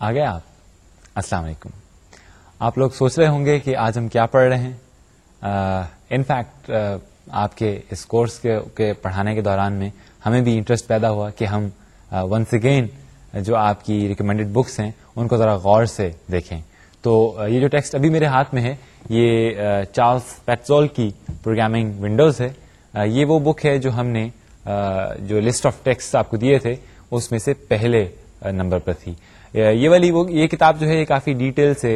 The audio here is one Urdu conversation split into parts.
آ گئے آپ۔ السلام علیکم۔ آپ لوگ سوچ رہے ہوں گے کہ آج ہم کیا پڑھ رہے ہیں۔ انفیکٹ آپ کے اس کورس کے پڑھانے کے دوران میں ہمیں بھی انٹرسٹ پیدا ہوا کہ ہم ونس اگین جو آپ کی ریکمینڈیڈ بکس ہیں، ان کو ذرا غور سے دیکھیں۔ تو یہ جو ٹیکسٹ ابھی میرے ہاتھ میں ہے، یہ چارلس پیٹزول کی پروگرامنگ ونڈوز ہے۔ یہ وہ بک ہے جو ہم نے جو لسٹ آف ٹیکسٹ آپ کو دیے تھے، اس میں سے پہلے نمبر پر تھی۔ یہ والی وہ یہ کتاب جو ہے یہ کافی ڈیٹیل سے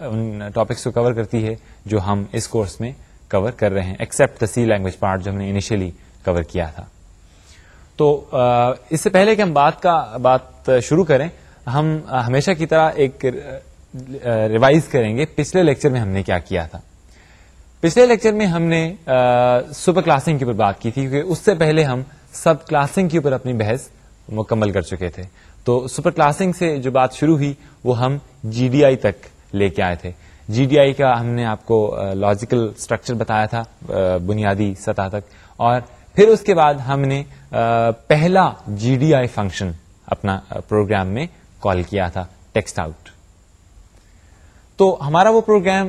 ان ٹاپکس کو کور کرتی ہے جو ہم اس کورس میں کور کر رہے ہیں except the C language part جو ہم نے انیشلی کور کیا تھا۔ تو اس سے پہلے کہ ہم بات کا بات شروع کریں، ہم ہمیشہ کی طرح ایک ریوائز کریں گے پچھلے لیکچر میں ہم نے کیا کیا تھا۔ پچھلے لیکچر میں ہم نے سپر کلاسنگ کے اوپر بات کی تھی، کیونکہ اس سے پہلے ہم سب کلاسنگ کے اوپر اپنی بحث مکمل کر چکے تھے۔ تو سپر کلاسنگ سے جو بات شروع ہوئی، وہ ہم جی ڈی آئی تک لے کے آئے تھے۔ جی ڈی آئی کا ہم نے آپ کو لاجیکل اسٹرکچر بتایا تھا بنیادی سطح تک۔ اور پھر اس کے بعد ہم نے پہلا جی ڈی آئی فنکشن اپنا پروگرام میں کال کیا تھا ٹیکسٹ آؤٹ تو ہمارا وہ پروگرام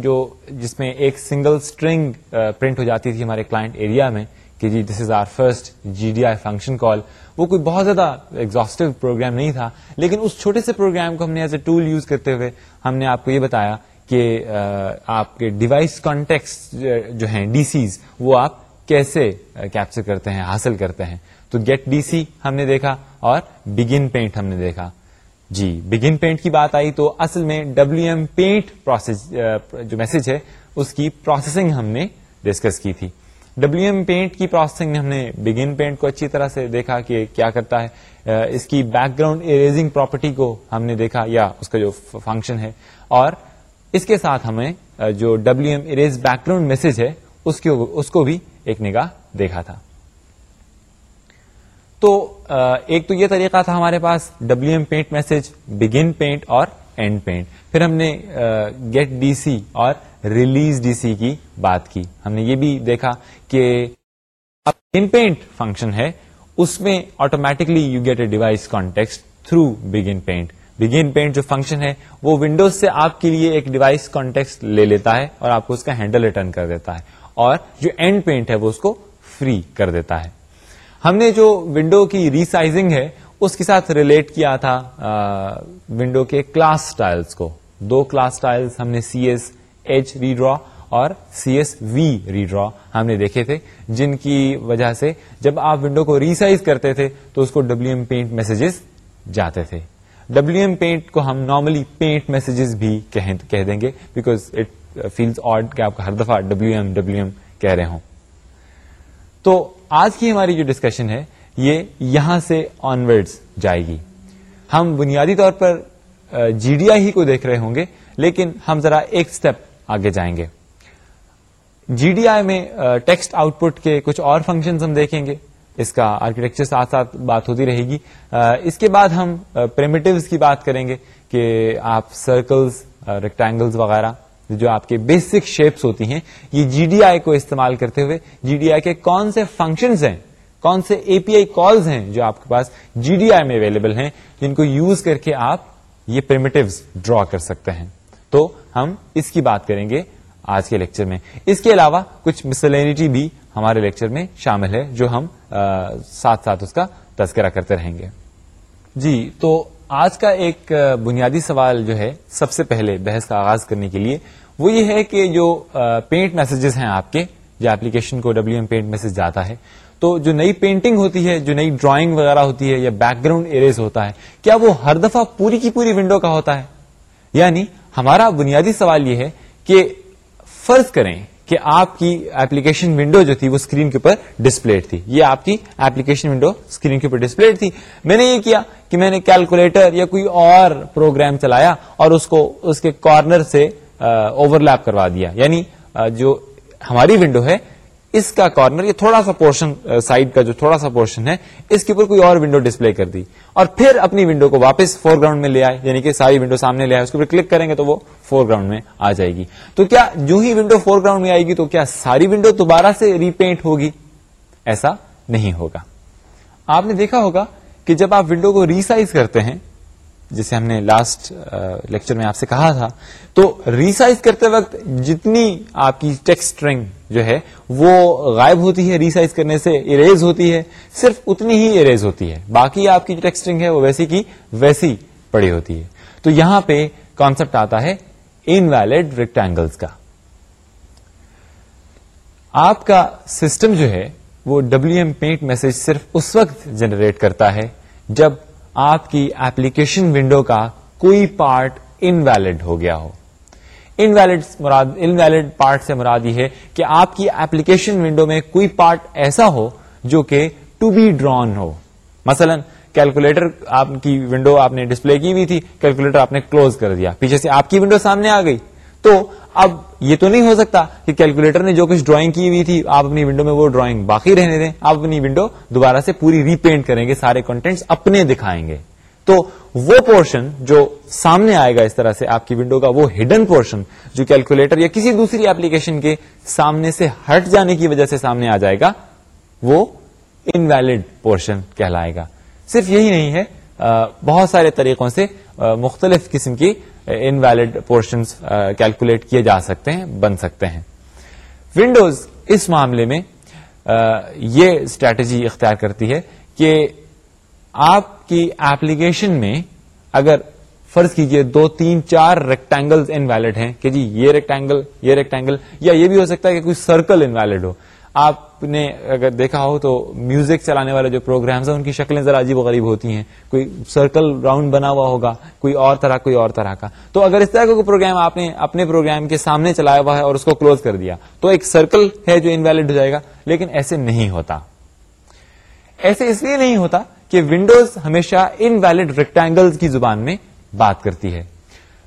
جو جس میں ایک سنگل اسٹرنگ پرنٹ ہو جاتی تھی ہمارے کلائنٹ ایریا میں کہ جی this is our first G D I function call وہ کوئی بہت زیادہ ایگزاسٹو پروگرام نہیں تھا، لیکن اس چھوٹے سے پروگرام کو ہم نے ایز اے ٹول یوز کرتے ہوئے ہم نے آپ کو یہ بتایا کہ آپ کے ڈیوائس کانٹیکس جو ہیں ڈی سیز وہ آپ کیسے کیپچر کرتے ہیں، حاصل کرتے ہیں۔ تو گیٹ ڈی سی ہم نے دیکھا اور بگن پینٹ ہم نے دیکھا۔ جی بگن پینٹ کی بات آئی تو اصل میں ڈبلو ایم پینٹ پروسیس جو میسج ہے، اس کی پروسیسنگ ہم نے ڈسکس کی تھی۔ ڈبلو ایم پینٹ کی پروسیسنگ میں ہم نے بگن پینٹ کو اچھی طرح سے دیکھا کہ کیا کرتا ہے۔ uh, اس کی بیک گراؤنڈ اریزنگ پراپرٹی کو ہم نے دیکھا یا اس کا جو فنکشن ہے۔ اور اس کے ساتھ ہمیں uh, جو W M erase background message ہے، اس کو بھی ایک نگاہ دیکھا تھا۔ تو uh, ایک تو یہ طریقہ تھا ہمارے پاس۔ W M paint message begin paint اور اینڈ پینٹ پھر ہم نے گیٹ ڈی سی اور ریلیز ڈی سی کی بات کی۔ ہم نے یہ بھی دیکھا کہ ان پینٹ فنکشن ہے، اس میں automatically you get a device context through begin paint begin paint جو فنکشن ہے، وہ ونڈوز سے آپ کے لیے ایک ڈیوائس کانٹیکٹ لے لیتا ہے اور آپ کو اس کا ہینڈل ریٹرن کر دیتا ہے۔ اور جو اینڈ پینٹ ہے، وہ اس کو فری کر دیتا ہے۔ ہم نے جو ونڈو کی ریسائزنگ ہے اس کے ساتھ ریلیٹ کیا تھا ونڈو کے کلاس اسٹائلس کو۔ دو کلاس اسٹائلس ہم نے C S H redraw اور سی ایس وی ری ڈرا ہم نے دیکھے تھے، جن کی وجہ سے جب آپ ونڈو کو ریسائز کرتے تھے تو اس کو ڈبلو ایم پینٹ میسجز جاتے تھے۔ ڈبلو ایم پینٹ کو ہم نارملی پینٹ میسجز بھی کہہ دیں گے بیکاز اٹ فیلز آڈ کہ آپ ہر دفعہ ڈبلو ایم ڈبلو ایم کہہ رہے ہوں۔ تو آج کی ہماری جو ڈسکشن ہے یہ یہاں سے آنورڈ جائے گی۔ ہم بنیادی طور پر جی ڈی آئی ہی کو دیکھ رہے ہوں گے، لیکن ہم ذرا ایک اسٹیپ آگے جائیں گے۔ جی ڈی آئی میں ٹیکسٹ آؤٹ پٹ کے کچھ اور فنکشن ہم دیکھیں گے۔ اس کا آرکیٹیکچر ساتھ ساتھ بات ہوتی رہے گی۔ اس کے بعد ہم پریمیٹوز کی بات کریں گے کہ آپ سرکلز ریکٹینگلز وغیرہ، جو آپ کے بیسک شیپس ہوتی ہیں، یہ جی ڈی آئی کو استعمال کرتے ہوئے جی ڈی آئی کے کون سے فنکشنز ہیں؟ کون سے اے پی آئی کالز ہیں جو آپ کے پاس جی ڈی آئی میں اویلیبل ہیں، جن کو یوز کر کے آپ یہ پرمیٹوز ڈرا کر سکتے ہیں۔ تو ہم اس کی بات کریں گے آج کے لیکچر میں۔ اس کے علاوہ کچھ مسلینٹی بھی ہمارے لیکچر میں شامل ہے، جو ہم ساتھ ساتھ اس کا تذکرہ کرتے رہیں گے۔ جی تو آج کا ایک بنیادی سوال جو ہے سب سے پہلے بحث کا آغاز کرنے کے لیے، وہ یہ ہے کہ جو پینٹ میسجز ہیں آپ کے، جو ایپلیکیشن کو ڈبلو ایم پینٹ میسج جاتا ہے تو جو نئی پینٹنگ ہوتی ہے، جو نئی ڈرائنگ وغیرہ ہوتی ہے یا بیک گراؤنڈ اریز ہوتا ہے، کیا وہ ہر دفعہ پوری کی پوری ونڈو کا ہوتا ہے؟ یعنی ہمارا بنیادی سوال یہ ہے کہ فرض کریں کہ آپ کی ایپلیکیشن ونڈو جو تھی وہ اسکرین کے اوپر ڈسپلے تھی۔ یہ آپ کی ایپلیکیشن ونڈو اسکرین کے اوپر ڈسپلے تھی۔ میں نے یہ کیا کہ میں نے کیلکولیٹر یا کوئی اور پروگرام چلایا اور اس کو، اس کے کارنر سے اوور لیپ کروا دیا۔ یعنی جو ہماری ونڈو ہے اس کا کارنر یہ تھوڑا سا پورشن سائڈ کا جو تھوڑا سا پورشن ہے، اس کے اوپر کوئی اور ونڈو ڈسپلے کر دی۔ اور پھر اپنی ونڈو کو واپس فور گراؤنڈ میں لے آئے یعنی کہ ساری ونڈو سامنے لے آئے، اس کے اوپر کلک کریں گے تو وہ فور گراؤنڈ میں آ جائے گی۔ تو کیا جو ہی ونڈو فور گراؤنڈ میں آئے گی، تو کیا ساری ونڈو دوبارہ سے ریپینٹ ہوگی؟ ایسا نہیں ہوگا۔ آپ نے دیکھا ہوگا کہ جب آپ ونڈو کو ریسائز کرتے ہیں جسے ہم نے لاسٹ لیکچر میں آپ سے کہا تھا، تو ریسائز کرتے وقت جتنی آپ کی ٹیکسٹ اسٹرنگ جو ہے، وہ غائب ہوتی ہے ریسائز کرنے سے اریز ہوتی ہے، صرف اتنی ہی اریز ہوتی ہے۔ باقی آپ کی جو ٹیکسٹ اسٹرنگ ہے، وہ ویسی کی ویسی پڑی ہوتی ہے۔ تو یہاں پہ کانسپٹ آتا ہے ان ویلڈ ریکٹینگلس کا۔ آپ کا سسٹم جو ہے، وہ ڈبلو ایم پینٹ میسج صرف اس وقت جنریٹ کرتا ہے جب آپ کی ایپلیکیشن ونڈو کا کوئی پارٹ انویلڈ ہو گیا ہو۔ انویلڈ مراد، انویلڈ پارٹ سے مراد یہ ہے کہ آپ کی ایپلیکیشن ونڈو میں کوئی پارٹ ایسا ہو جو کہ ٹو بی ڈرون ہو۔ مثلا کیلکولیٹر آپ کی ونڈو آپ نے ڈسپلے کی ہوئی تھی، کیلکولیٹر آپ نے کلوز کر دیا، پیچھے سے آپ کی ونڈو سامنے آ گئی۔ تو اب یہ تو نہیں ہو سکتا کہ کیلکولیٹر نے جو کچھ ڈرائنگ کی ہوئی تھی، آپ اپنی ونڈو میں وہ ڈرائنگ باقی رہنے دیں۔ آپ اپنی ونڈو دوبارہ سے پوری ریپینٹ کریں گے، سارے کنٹینٹس اپنے دکھائیں گے۔ تو وہ پورشن جو سامنے آئے گا اس طرح سے آپ کی ونڈو کا، وہ ہڈن پورشن جو کیلکولیٹر یا کسی دوسری ایپلیکیشن کے سامنے سے ہٹ جانے کی وجہ سے سامنے آ جائے گا، وہ انویلڈ پورشن کہلائے گا۔ صرف یہی نہیں ہے بہت سارے طریقوں سے مختلف قسم کی انویلڈ پورشنس کیلکولیٹ کیے جا سکتے ہیں، بن سکتے ہیں۔ ونڈوز اس معاملے میں uh, یہ اسٹریٹجی اختیار کرتی ہے کہ آپ کی ایپلیکیشن میں اگر فرض کیجیے دو، تین، چار ریکٹینگل انویلڈ ہیں کہ جی یہ ریکٹینگل یہ ریکٹینگل یا یہ بھی ہو سکتا ہے کہ کوئی سرکل انویلڈ ہو۔ آپ نے اگر دیکھا ہو تو میوزک چلانے والے جو پروگرامز ہیں، ان کی شکلیں ذرا عجیب و غریب ہوتی ہیں۔ کوئی سرکل راؤنڈ بنا ہوا ہوگا، کوئی اور طرح، کوئی اور طرح کا۔ تو اگر اس طرح کا کوئی پروگرام آپ نے اپنے پروگرام کے سامنے چلایا ہوا ہے اور اس کو کلوز کر دیا، تو ایک سرکل ہے جو انویلڈ ہو جائے گا۔ لیکن ایسے نہیں ہوتا۔ ایسے اس لیے نہیں ہوتا کہ ونڈوز ہمیشہ انویلڈ ریکٹینگل کی زبان میں بات کرتی ہے۔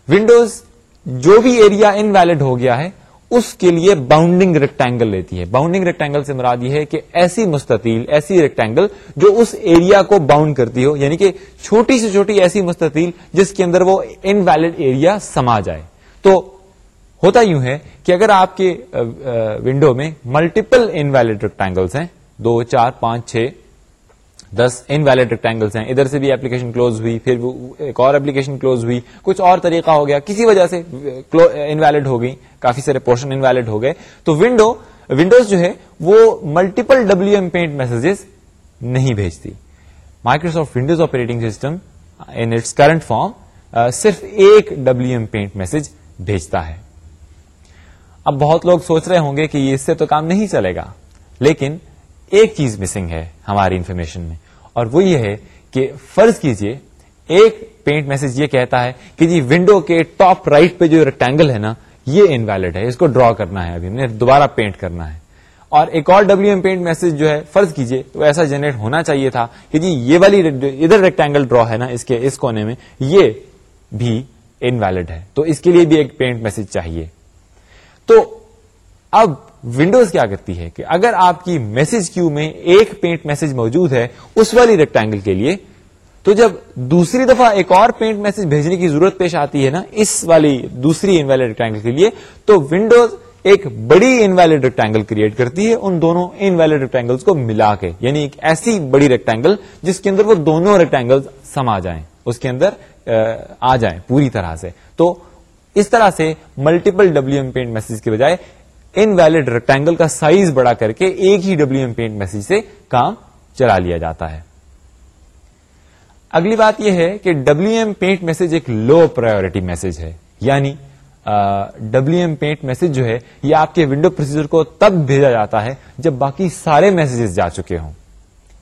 ونڈوز جو بھی ایریا انویلڈ ہو گیا ہے اس کے لیے باؤنڈنگ ریکٹینگل لیتی ہے۔ باؤنڈنگ ریکٹینگل سے مراد یہ ہے کہ ایسی مستطیل، ایسی ریکٹینگل جو اس ایریا کو باؤنڈ کرتی ہو یعنی کہ چھوٹی سے چھوٹی ایسی مستطیل جس کے اندر وہ انویلڈ ایریا سما جائے۔ تو ہوتا یوں ہے کہ اگر آپ کے ونڈو میں ملٹیپل انویلڈ ریکٹینگلس ہیں، دو، چار، پانچ، چھ دس ان ویلڈ ریکٹینگلس ہیں۔ ادھر سے بھی ایپلیکیشن کلوز ہوئی، پھر ایک اور ایپلیکیشن کلوز ہوئی۔ کچھ اور طریقہ ہو گیا۔ کسی وجہ سے انویلڈ ہو گئی۔ کافی سارے پورشن انویلڈ ہو گئے۔ تو ونڈو ونڈوز جو ہے، وہ multiple W M paint messages نہیں بھیجتی۔ Microsoft Windows operating system in its current form صرف ایک ڈبلو ایم پینٹ میسج بھیجتا ہے۔ اب بہت لوگ سوچ رہے ہوں گے کہ اس سے تو کام نہیں چلے گا۔ لیکن ایک چیز مسنگ ہے ہماری انفارمیشن میں۔ اور وہ یہ ہے کہ فرض کیجیے ایک پینٹ میسج یہ کہتا ہے کہ جی ونڈو کے ٹاپ رائٹ پہ جو ریکٹینگل ہے نا، یہ انویلڈ ہے، اس کو ڈرا کرنا ہے ابھی نے دوبارہ پینٹ کرنا ہے۔ اور ایک اور ڈبلو ایم پینٹ میسج جو ہے، فرض کیجیے تو ایسا جنریٹ ہونا چاہیے تھا کہ جی یہ والی ادھر ریکٹینگل ڈرا ہے نا، اس کے، اس کونے میں، یہ بھی انویلڈ ہے۔ تو اس کے لیے بھی ایک پینٹ میسج چاہیے۔ تو اب ونڈوز کیا کرتی ہے کہ اگر آپ کی میسج کیو میں ایک پینٹ میسج موجود ہے اس والی ریکٹینگل کے لیے، تو جب دوسری دفعہ ایک اور پینٹ میسج بھیجنے کی ضرورت پیش آتی ہے نا اس والی دوسری انویلڈ ریکٹینگل کے لیے، تو ونڈوز ایک بڑی انویلڈ ریکٹینگل کریٹ کرتی ہے، ان دونوں انویلڈ ریکٹینگل کو ملا کے یعنی ایک ایسی بڑی ریکٹینگل جس کے اندر وہ دونوں ریکٹینگل سما جائیں، اس کے اندر، آ جائیں پوری طرح سے۔ تو اس طرح سے multiple W M paint message کے بجائے ان ویلڈ ریکٹینگل کا سائز بڑا کر کے ایک ہی ڈبلو ایم پینٹ میسج سے کام چلا لیا جاتا ہے۔ اگلی بات یہ ہے کہ ڈبلو ایم پینٹ میسج ایک لو پرائیورٹی میسج ہے۔ یعنی ڈبلو ایم پینٹ میسج جو ہے، یہ آپ کے ونڈو پروسیجر کو تب بھیجا جاتا ہے جب باقی سارے میسجز جا چکے ہوں۔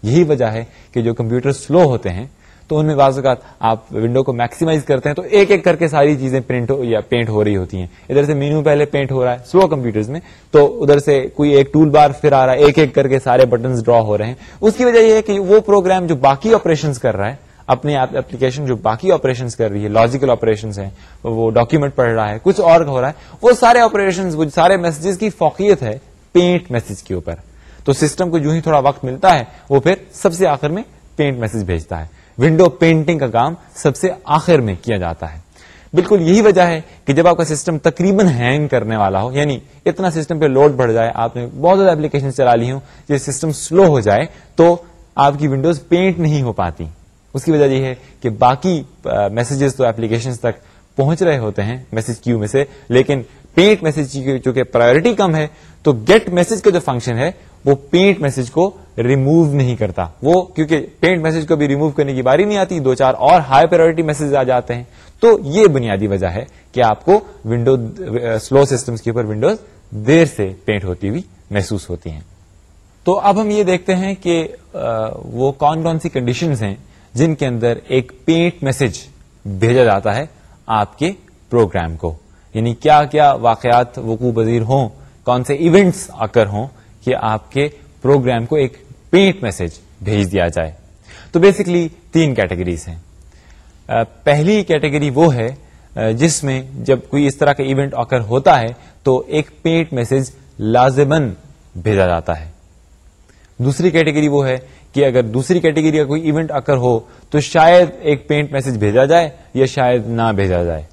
یہی وجہ ہے کہ جو کمپیوٹر سلو ہوتے ہیں تو ان میں بعض اوقات آپ ونڈو کو میکسیمائز کرتے ہیں تو ایک ایک کر کے ساری چیزیں پرنٹ ہو یا پینٹ ہو رہی ہوتی ہیں۔ ادھر سے مینو پہلے پینٹ ہو رہا ہے سلو کمپیوٹر میں۔ تو ادھر سے کوئی ایک ٹول بار پھر آ رہا ہے، ایک ایک کر کے سارے بٹنس ڈرا ہو رہے ہیں۔ اس کی وجہ یہ ہے کہ وہ پروگرام جو باقی آپریشن کر رہا ہے، اپنے اپلیکیشن جو باقی آپریشن کر رہی ہے لاجیکل آپریشن ہیں، وہ ڈاکیومنٹ پڑھ رہا ہے، کچھ اور ہو رہا ہے۔ وہ سارے آپریشن سارے میسجز کی فوقیت ہے پینٹ میسج کے اوپر۔ تو سسٹم کو جو ہی تھوڑا وقت ملتا ہے، وہ پھر سب سے آخر میں پینٹ میسج بھیجتا ہے۔ ونڈو پینٹنگ کا کام سب سے آخر میں کیا جاتا ہے۔ بالکل یہی وجہ ہے کہ جب آپ کا سسٹم تقریباً ہینگ کرنے والا ہو یعنی اتنا سسٹم پہ لوڈ بڑھ جائے، آپ نے بہت زیادہ اپلیکیشن چلا لی ہوں، یہ سسٹم سلو ہو جائے، تو آپ کی ونڈوز پینٹ نہیں ہو پاتی۔ اس کی وجہ یہ ہے کہ باقی میسجز تو اپلیکیشن تک پہنچ رہے ہوتے ہیں میسج کیو میں سے، لیکن پینٹ میسج چونکہ پرائرٹی کم ہے، تو گیٹ میسج کا جو فنکشن ہے، وہ پینٹ میسج کو ریموو نہیں کرتا۔ وہ کیونکہ پینٹ میسج کو بھی ریموو کرنے کی باری نہیں آتی، دو چار اور ہائی پرائرٹی میسج آ جاتے ہیں۔ تو یہ بنیادی وجہ ہے کہ آپ کو ونڈو سلو سسٹم کے اوپر ونڈوز دیر سے پینٹ ہوتی ہوئی محسوس ہوتی ہیں۔ تو اب ہم یہ دیکھتے ہیں کہ وہ کون کون سی کنڈیشنز ہیں جن کے اندر ایک پینٹ میسج بھیجا جاتا ہے آپ کے پروگرام کو۔ یعنی کیا کیا واقعات وقوع پذیر ہوں، کون سے ایونٹس آ کر ہوں کہ آپ کے پروگرام کو ایک پینٹ میسج بھیج دیا جائے۔ تو بیسکلی تین کیٹیگریز ہیں۔ پہلی کیٹیگری وہ ہے جس میں جب کوئی اس طرح کا ایونٹ آکر ہوتا ہے تو ایک پینٹ میسج لازمن بھیجا جاتا ہے۔ دوسری کیٹیگری وہ ہے کہ اگر دوسری کیٹیگری کا کوئی ایونٹ اکر ہو تو شاید ایک پینٹ میسج بھیجا جائے یا شاید نہ بھیجا جائے۔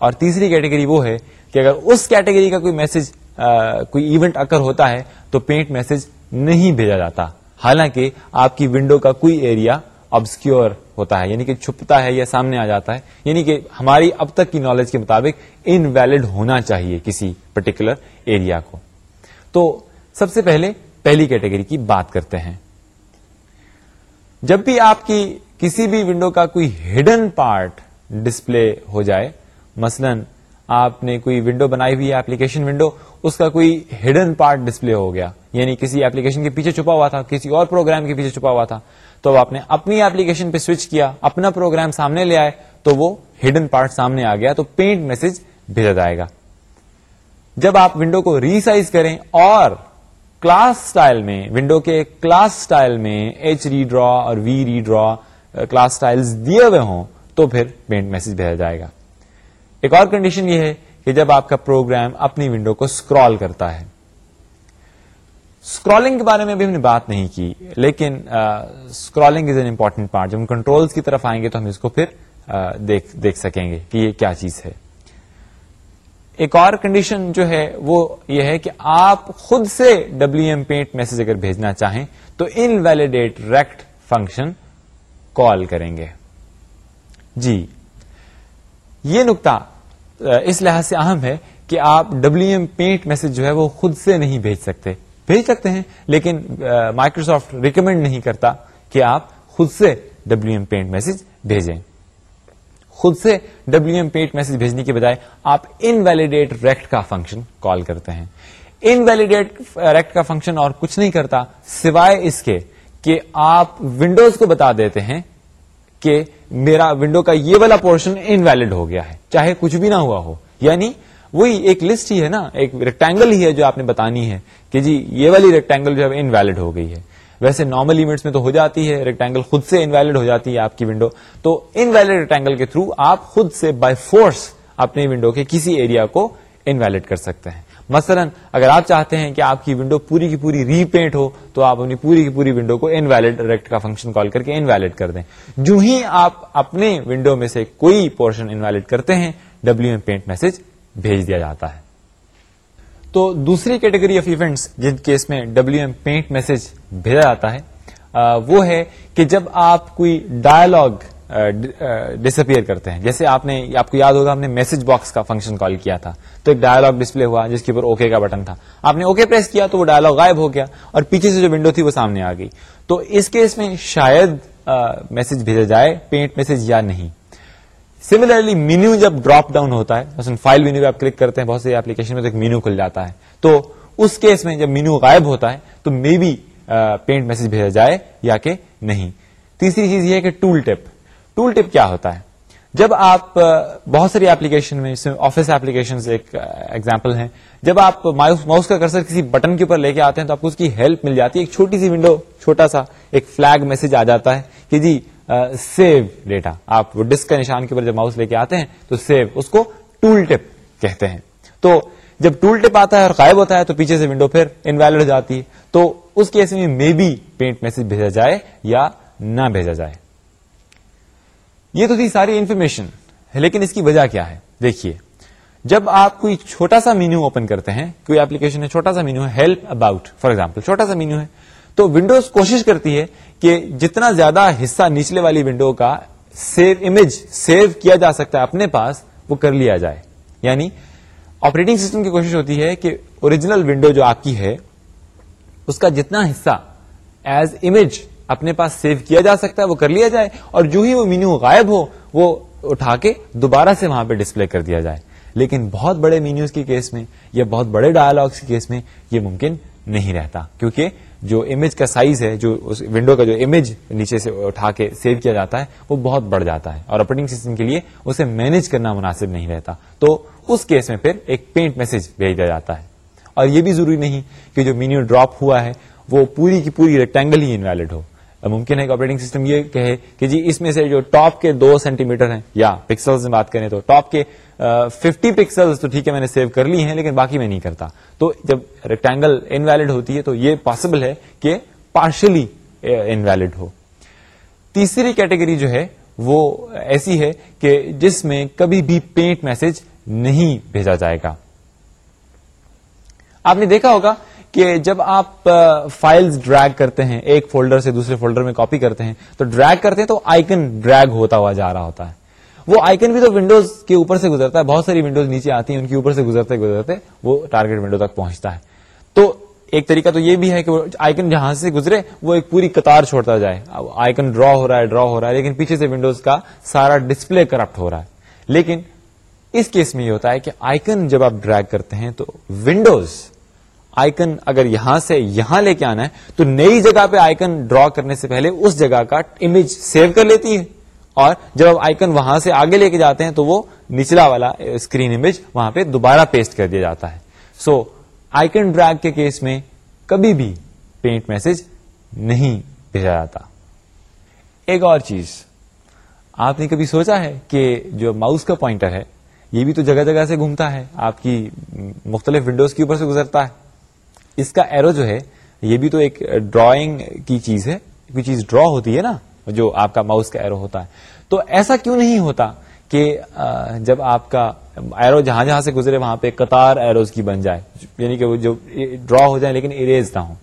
اور تیسری کیٹیگری وہ ہے کہ اگر اس کیٹیگری کا کوئی میسج کوئی ایونٹ اکر ہوتا ہے تو پینٹ میسج نہیں بھیجا جاتا۔ حالانکہ آپ کی ونڈو کا کوئی ایریا ابسکیور ہوتا ہے یعنی کہ چھپتا ہے یا سامنے آ جاتا ہے۔ یعنی کہ ہماری اب تک کی نالج کے مطابق ان ویلڈ ہونا چاہیے کسی پرٹیکولر ایریا کو۔ تو سب سے پہلے پہلی کیٹیگری کی بات کرتے ہیں۔ جب بھی آپ کی کسی بھی ونڈو کا کوئی ہڈن پارٹ ڈسپلے ہو جائے مثلا آپ نے کوئی ونڈو بنائی ہوئی ہے اپلیکیشن ونڈو اس کا کوئی ہڈن پارٹ ڈسپلے ہو گیا۔ یعنی کسی ایپلیکیشن کے پیچھے چھپا ہوا تھا، کسی اور پروگرام کے پیچھے چھپا ہوا تھا۔ تو آپ نے اپنی ایپلیکیشن پہ سوئچ کیا، اپنا پروگرام سامنے لے آئے، تو وہ ہڈن پارٹ سامنے آ گیا، تو پینٹ میسج بھیجا جائے گا۔ جب آپ ونڈو کو ریسائز کریں اور کلاس سٹائل میں ونڈو کے کلاس سٹائل میں ایچ ری ڈرا اور وی ری ڈرا کلاس سٹائل دیے ہوئے ہوں، تو پھر پینٹ میسج بھیجا جائے گا۔ ایک اور کنڈیشن یہ ہے کہ جب آپ کا پروگرام اپنی ونڈو کو اسکرال کرتا ہے۔ اسکرالنگ کے بارے میں بھی ہم نے بات نہیں کی، لیکن scrolling is an important part جب ہم کنٹرولس کی طرف آئیں گے تو ہم اس کو پھر دیکھ سکیں گے کہ یہ کیا چیز ہے۔ ایک اور کنڈیشن جو ہے وہ یہ ہے کہ آپ خود سے ڈبلو ایم پینٹ میسج اگر بھیجنا چاہیں تو invalidate rect function call کریں گے۔ جی۔ یہ نقطہ اس لحاظ سے اہم ہے کہ آپ ڈبلو ایم پینٹ میسج جو ہے وہ خود سے نہیں بھیج سکتے۔ بھیج سکتے ہیں، لیکن مائکروسافٹ ریکمینڈ نہیں کرتا کہ آپ خود سے ڈبلو ایم پینٹ میسج بھیجیں۔ خود سے ڈبلو ایم پیٹ میسج بھیجنے کے بجائے آپ ان ویلیڈیٹ ریکٹ کا فنکشن کال کرتے ہیں۔ ان ویلیڈیٹ ریکٹ کا فنکشن اور کچھ نہیں کرتا، سوائے اس کے کہ آپ ونڈوز کو بتا دیتے ہیں کہ میرا ونڈو کا یہ والا پورشن ان ویلڈ ہو گیا ہے۔ چاہے کچھ بھی نہ ہوا ہو۔ یعنی وہی ایک لسٹ ہی ہے نا، ایک ریکٹینگل ہی ہے جو آپ نے بتانی ہے کہ جی یہ والی ریکٹینگل جو ہے ان ویلڈ ہو گئی ہے۔ ویسے نارمل ایونٹس میں تو ہو جاتی ہے ریکٹینگل خود سے انویلڈ ہو جاتی ہے آپ کی ونڈو تو انویلڈ ریکٹینگل کے تھرو آپ خود سے بائی فورس اپنی ونڈو کے کسی ایریا کو انویلڈ کر سکتے ہیں۔ مثلا اگر آپ چاہتے ہیں کہ آپ کی ونڈو پوری کی پوری ری پینٹ ہو، تو آپ اپنی پوری کی پوری ونڈو کو انویلڈ ریکٹ کا فنکشن کال کر کے انویلڈ کر دیں۔ جو ہی آپ اپنے ونڈو میں سے کوئی پورشن انویلڈ کرتے ہیں ڈبلو ایم پینٹ میسج بھیج دیا جاتا ہے۔ تو دوسری کیٹیگری آف ایونٹس جن کیس میں ڈبلو ایم پینٹ میسج بھیجا جاتا ہے وہ ہے کہ جب آپ کوئی ڈائلگ ڈسپیئر کرتے ہیں۔ جیسے آپ نے آپ کو یاد ہوگا ہم نے میسج باکس کا فنکشن کال کیا تھا۔ تو ایک ڈائلگ ڈسپلے ہوا جس کے اوپر اوکے کا بٹن تھا۔ آپ نے اوکے پریس کیا تو وہ ڈائلگ غائب ہو گیا اور پیچھے سے جو ونڈو تھی وہ سامنے آ گئی۔ تو اس کیس میں شاید میسج بھیجا جائے پینٹ میسج یا نہیں۔ سملرلی مینیو جب ڈراپ ڈاؤن ہوتا ہے، مثلا فائل مینیو آپ کلک کرتے ہیں، بہت سی ایپلیکیشن میں تو ایک مینیو کھل جاتا ہے۔ تو اس کیس میں جب مینیو غائب ہوتا ہے، تو مے بی پینٹ میسج بھیجا جائے یا کہ نہیں۔ تیسری چیز یہ ہے کہ ٹول ٹپ ٹول ٹپ کیا ہوتا ہے؟ جب آپ، بہت ساری ایپلیکیشن میں آفس ایپلیکیشن ایک ایگزامپل ہیں۔ جب آپ ماؤس کا کرسر کسی بٹن کے اوپر لے کے آتے ہیں تو آپ کو اس کی ہیلپ مل جاتی ہے۔ ایک چھوٹی سی ونڈو چھوٹا سا ایک فلگ میسج آ جاتا ہے کہ جی سیو ڈیٹا آپ وہ ڈسک کا نشان کے اوپر جب ماؤس لے کے آتے ہیں تو سیو اس کو ٹول ٹپ کہتے ہیں۔ تو جب ٹول ٹپ آتا ہے اور غائب ہوتا ہے تو پیچھے سے ونڈو پھر انویلڈ ہو جاتی ہے۔ تو اس کیس میں مے بی پینٹ میسج بھیجا جائے یا نہ بھیجا جائے۔ یہ تو تھی ساری انفارمیشن لیکن اس کی وجہ کیا ہے؟ دیکھیے، جب آپ کوئی چھوٹا سا مینیو اوپن کرتے ہیں، کوئی ایپلیکیشن ہے، چھوٹا سا مینیو ہے ہیلپ اباؤٹ فار ایگزامپل چھوٹا سا مینیو ہے، تو ونڈوز کوشش کرتی ہے کہ جتنا زیادہ حصہ نچلے والی ونڈو کا سیو امیج سیو کیا جا سکتا ہے اپنے پاس، وہ کر لیا جائے۔ یعنی آپریٹنگ سسٹم کی کوشش ہوتی ہے کہ اوریجنل ونڈو جو آپ کی ہے، اس کا جتنا حصہ ایز امیج اپنے پاس سیو کیا جا سکتا ہے، وہ کر لیا جائے۔ اور جو ہی وہ مینیو غائب ہو، وہ اٹھا کے دوبارہ سے وہاں پہ ڈسپلے کر دیا جائے۔ لیکن بہت بڑے مینیوز کے کیس میں یا بہت بڑے ڈائلگس کے کیس میں یہ ممکن نہیں رہتا۔ کیونکہ جو امیج کا سائز ہے، جو اس ونڈو کا جو امیج نیچے سے اٹھا کے سیو کیا جاتا ہے، وہ بہت بڑھ جاتا ہے۔ اور آپریٹنگ سسٹم کے لیے اسے مینج کرنا مناسب نہیں رہتا۔ تو اس کیس میں پھر ایک پینٹ میسج بھیج دیا جاتا ہے۔ اور یہ بھی ضروری نہیں کہ جو مینیو ڈراپ ہوا ہے، وہ پوری کی پوری ریکٹینگل ہی انویلڈ ہو۔ ممکن ہے کہ آپریٹنگ سسٹم یہ کہے کہ جی اس میں سے جو ٹاپ کے دو سینٹی میٹر ہیں، یا پکسل میں بات کریں تو ٹاپ کے ففٹی پکسل تو ٹھیک ہے میں نے سیو کر لی ہیں لیکن باقی میں نہیں کرتا۔ تو جب ریکٹینگل انویلڈ ہوتی ہے تو یہ پاسبل ہے کہ پارشلی انویلڈ ہو۔ تیسری کیٹیگری جو ہے وہ ایسی ہے کہ جس میں کبھی بھی پینٹ میسج نہیں بھیجا جائے گا۔ آپ نے دیکھا ہوگا کہ جب آپ فائلز ڈریگ کرتے ہیں، ایک فولڈر سے دوسرے فولڈر میں کاپی کرتے ہیں، تو ڈریگ کرتے ہیں تو آئکن ڈریگ ہوتا ہوا جا رہا ہوتا ہے۔ وہ آئکن بھی تو ونڈوز کے اوپر سے گزرتا ہے، بہت ساری ونڈوز نیچے آتی ہیں، ان کے اوپر سے گزرتے گزرتے وہ ٹارگیٹ ونڈو تک پہنچتا ہے۔ تو ایک طریقہ تو یہ بھی ہے کہ آئکن جہاں سے گزرے، وہ ایک پوری قطار چھوڑتا جائے۔ آئکن ڈرا ہو رہا ہے ڈرا ہو رہا ہے، لیکن پیچھے سے ونڈوز کا سارا ڈسپلے کرپٹ ہو رہا ہے۔ لیکن اس کیس میں یہ ہوتا ہے کہ آئکن جب آپ ڈریگ کرتے ہیں تو ونڈوز آئکن اگر یہاں سے یہاں لے کے آنا ہے، تو نئی جگہ پہ آئکن ڈرا کرنے سے پہلے اس جگہ کا امیج سیو کر لیتی ہے۔ اور جب آپ آئکن وہاں سے آگے لے کے جاتے ہیں، تو وہ نچلا والا اسکرین امیج وہاں پہ دوبارہ پیسٹ کر دیا جاتا ہے۔ سو آئکن ڈریگ کے کیس میں کبھی بھی پینٹ میسج نہیں بھیجا جاتا۔ ایک اور چیز، آپ نے کبھی سوچا ہے کہ جو ماؤس کا پوائنٹر ہے، یہ بھی تو جگہ جگہ سے گھومتا ہے، آپ کی مختلف ونڈوز کے اوپر سے گزرتا ہے۔ اس کا ایرو جو ہے، یہ بھی تو ایک ڈرائنگ کی چیز ہے، کوئی چیز ڈرا ہوتی ہے نا، جو آپ کا ماؤس کا ایرو ہوتا ہے۔ تو ایسا کیوں نہیں ہوتا کہ جب آپ کا ایرو جہاں جہاں سے گزرے، وہاں پہ قطار ایروز کی بن جائے۔ یعنی کہ وہ جو ڈرا ہو جائے لیکن اریز نہ ہو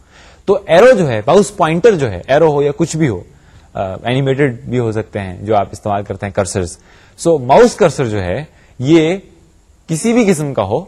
تو ایرو جو ہے ماؤس پوائنٹر جو ہے ایرو ہو یا کچھ بھی ہو اینیمیٹڈ بھی ہو سکتے ہیں، جو آپ استعمال کرتے ہیں کرسر سو ماؤس کرسر جو ہے، یہ کسی بھی قسم کا ہو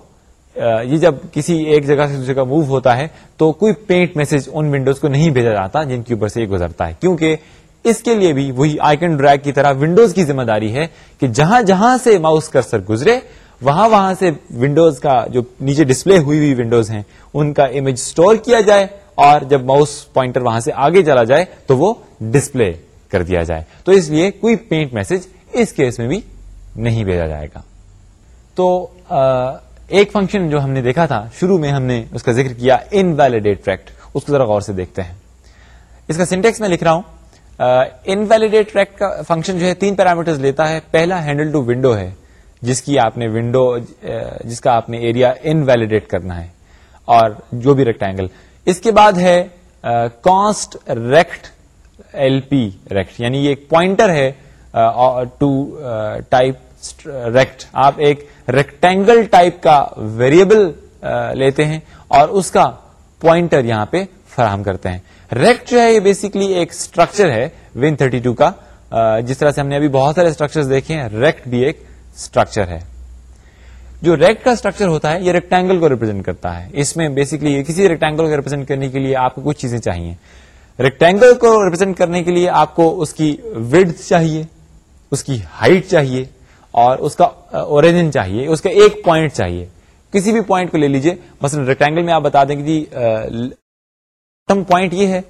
یہ جب کسی ایک جگہ سے دوسری جگہ موو ہوتا ہے، تو کوئی پینٹ میسج ان ونڈوز کو نہیں بھیجا جاتا جن کے اوپر سے یہ گزرتا ہے۔ کیونکہ اس کے لیے بھی وہی آئکن ڈریگ کی طرح ونڈوز کی ذمہ داری ہے کہ جہاں جہاں سے ماؤس کرسر گزرے، وہاں وہاں سے ونڈوز کا جو نیچے ڈسپلے ہوئی ہوئی ونڈوز ہیں، ان کا امیج سٹور کیا جائے اور جب ماؤس پوائنٹر وہاں سے آگے چلا جائے، تو وہ ڈسپلے کر دیا جائے۔ تو اس لیے کوئی پینٹ میسج اس کیس میں بھی نہیں بھیجا جائے گا۔ تو ایک فنکشن جو ہم نے دیکھا تھا، شروع میں ہم نے اس کا ذکر کیا ان ویلیڈیٹ ٹریکٹ اس کو ذرا غور سے دیکھتے ہیں۔ اس کا سینٹیکس میں لکھ رہا ہوں۔ ان ویلیڈیٹ ٹریکٹ کا فنکشن جو ہے، تین پیرامیٹر لیتا ہے۔ پہلا ہینڈل ٹو ونڈو ہے، جس کی آپ نے ونڈو جس کا آپ نے ایریا ان ویلیڈیٹ کرنا ہے، اور جو بھی ریکٹینگل اس کے بعد ہے const rect L P rect یعنی یہ ایک پوائنٹر ہے ٹو ٹائپ ریکٹ آپ ایک ریکٹینگل ٹائپ کا ویریبل لیتے ہیں اور اس کا پوائنٹر یہاں پہ فراہم کرتے ہیں۔ ریکٹ جو ہے یہ بیسکلی ایک اسٹرکچر ہے ون تھرٹی ٹو کا جس طرح سے ہم نے ابھی بہت سارے اسٹرکچر دیکھے ہیں ریکٹ بھی ایک اسٹرکچر ہے۔ جو ریکٹ کا اسٹرکچر ہوتا ہے، یہ ریکٹینگل کو ریپرزینٹ کرتا ہے۔ اس میں بیسکلی کسی ریکٹینگل کو ریپرزینٹ کرنے کے لیے آپ کو کچھ چیزیں چاہیے۔ ریکٹینگل کو ریپرزینٹ کرنے کے لیے آپ کو اس کی وڈ چاہیے، اس کی ہائٹ چاہیے۔ اور اس کا اوریجن چاہیے، اس کا ایک پوائنٹ چاہیے۔ کسی بھی پوائنٹ کو لے لیجیے مثلا ریکٹینگل میں آپ بتا دیں کہ جی پوائنٹ یہ ہے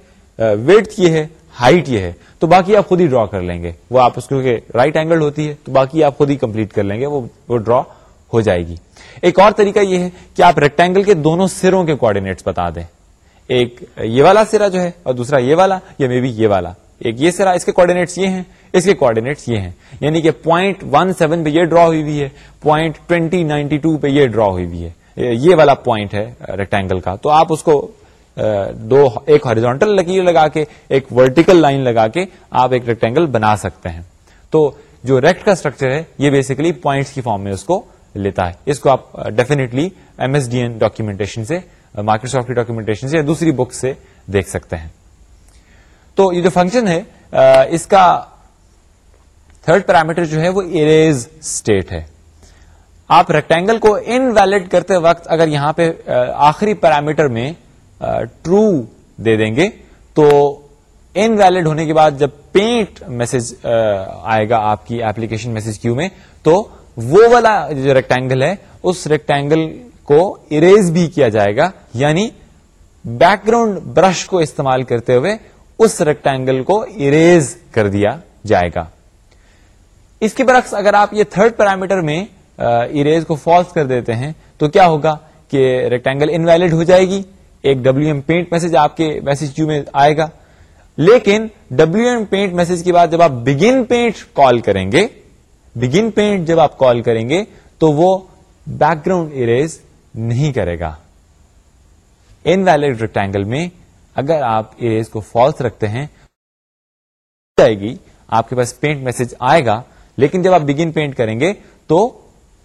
ویٹ یہ ہے ہائٹ یہ ہے۔ تو باقی آپ خود ہی ڈرا کر لیں گے۔ وہ آپ اس کو رائٹ اینگل ہوتی ہے، تو باقی آپ خود ہی کمپلیٹ کر لیں گے، وہ ڈرا ہو جائے گی۔ ایک اور طریقہ یہ ہے کہ آپ ریکٹینگل کے دونوں سروں کے کوآڈینیٹس بتا دیں۔ ایک یہ والا سرا جو ہے اور دوسرا یہ والا یا مے بی یہ والا۔ ایک یہ سرا اس کے کوآڈینیٹس یہ ہیں۔ اس کے کوآڈینیٹس یہ ہیں. یعنی کہ پوائنٹ ون سیون پہ یہ ڈرا ہوئی ہوئی ہے پوائنٹ ٹوینٹی نائنٹی ٹو پہ یہ ڈرا ہوئی ہوئی ہے. یہ والا پوائنٹ ہے ریکٹینگل کا. تو آپ اس کو دو ایک ہاریزونٹل لکیر لگا کے، ایک ورٹیکل لائن لگا کے آپ ایک ریکٹینگل بنا سکتے ہیں. تو جو ریکٹ کا اسٹرکچر ہے، یہ بیسیکلی پوائنٹس کی فارم میں اس کو لیتا ہے. اس کو آپ definitely M S D N documentation سے مائکروسافٹ کی ڈاکیومنٹیشن سے یا دوسری بک سے دیکھ سکتے ہیں. تو یہ جو فنکشن ہے اس کا تھرڈ پیرامیٹر جو ہے وہ اریز اسٹیٹ ہے۔ آپ ریکٹینگل کو ان ویلڈ کرتے وقت اگر یہاں پہ آخری پیرامیٹر میں ٹرو دے دیں گے، تو ان ویلڈ ہونے کے بعد جب پینٹ میسج آئے گا آپ کی ایپلیکیشن میسج کیو میں، تو وہ والا جو ریکٹینگل ہے، اس ریکٹینگل کو اریز بھی کیا جائے گا۔ یعنی بیک گراؤنڈ برش کو استعمال کرتے ہوئے اس ریکٹینگل کو اریز کر دیا جائے گا۔ اس کے برعکس اگر آپ یہ تھرڈ پیرامیٹر میں اریز کو فالس کر دیتے ہیں، تو کیا ہوگا کہ ریکٹینگل انویلڈ ہو جائے گی، ایک ڈبلو ایم پینٹ میسج آپ کے میسج کیو میں آئے گا۔ لیکن ڈبلو ایم پینٹ میسج کے بعد جب آپ بگن پینٹ کال کریں گے بگن پینٹ جب آپ کال کریں گے، تو وہ بیک گراؤنڈ اریز نہیں کرے گا۔ ان ویلڈ ریکٹینگل میں اگر آپ اریز کو فالس رکھتے ہیں جائے گی، آپ کے پاس پینٹ میسج آئے گا لیکن جب آپ بگن پینٹ کریں گے تو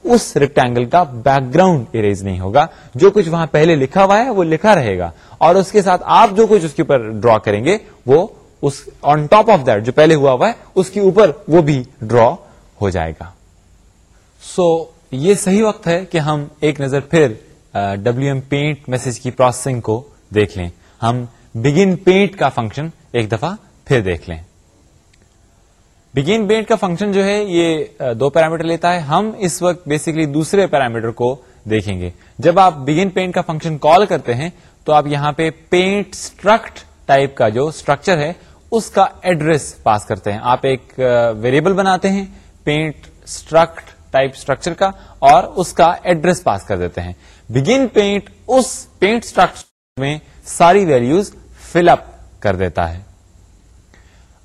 اس ریکٹینگل کا بیک گراؤنڈ اریز نہیں ہوگا۔ جو کچھ وہاں پہلے لکھا ہوا ہے وہ لکھا رہے گا۔ اور اس کے ساتھ آپ جو کچھ اس کے اوپر ڈرا کریں گے وہ اس آن ٹاپ آف دیٹ جو پہلے ہوا ہوا ہے اس کے اوپر وہ بھی ڈرا ہو جائے گا۔ سو so, یہ صحیح وقت ہے کہ ہم ایک نظر پھر ڈبلو ایم پینٹ میسج کی پروسیسنگ کو دیکھ لیں۔ ہم بگن پینٹ کا فنکشن ایک دفعہ پھر دیکھ لیں۔ بگن پینٹ کا فنکشن جو ہے یہ دو پیرامیٹر لیتا ہے۔ ہم اس وقت بیسکلی دوسرے پیرامیٹر کو دیکھیں گے۔ جب آپ بگن پینٹ کا فنکشن کال کرتے ہیں تو آپ یہاں پہ پینٹ اسٹرکٹ ٹائپ کا جو اسٹرکچر ہے، اس کا ایڈریس پاس کرتے ہیں۔ آپ ایک ویریبل بناتے ہیں پینٹ اسٹرکٹ ٹائپ اسٹرکچر کا اور اس کا ایڈریس پاس کر دیتے ہیں۔ بگن پینٹ اس پینٹ اسٹرکچر میں ساری ویلوز فل اپ کر دیتا ہے۔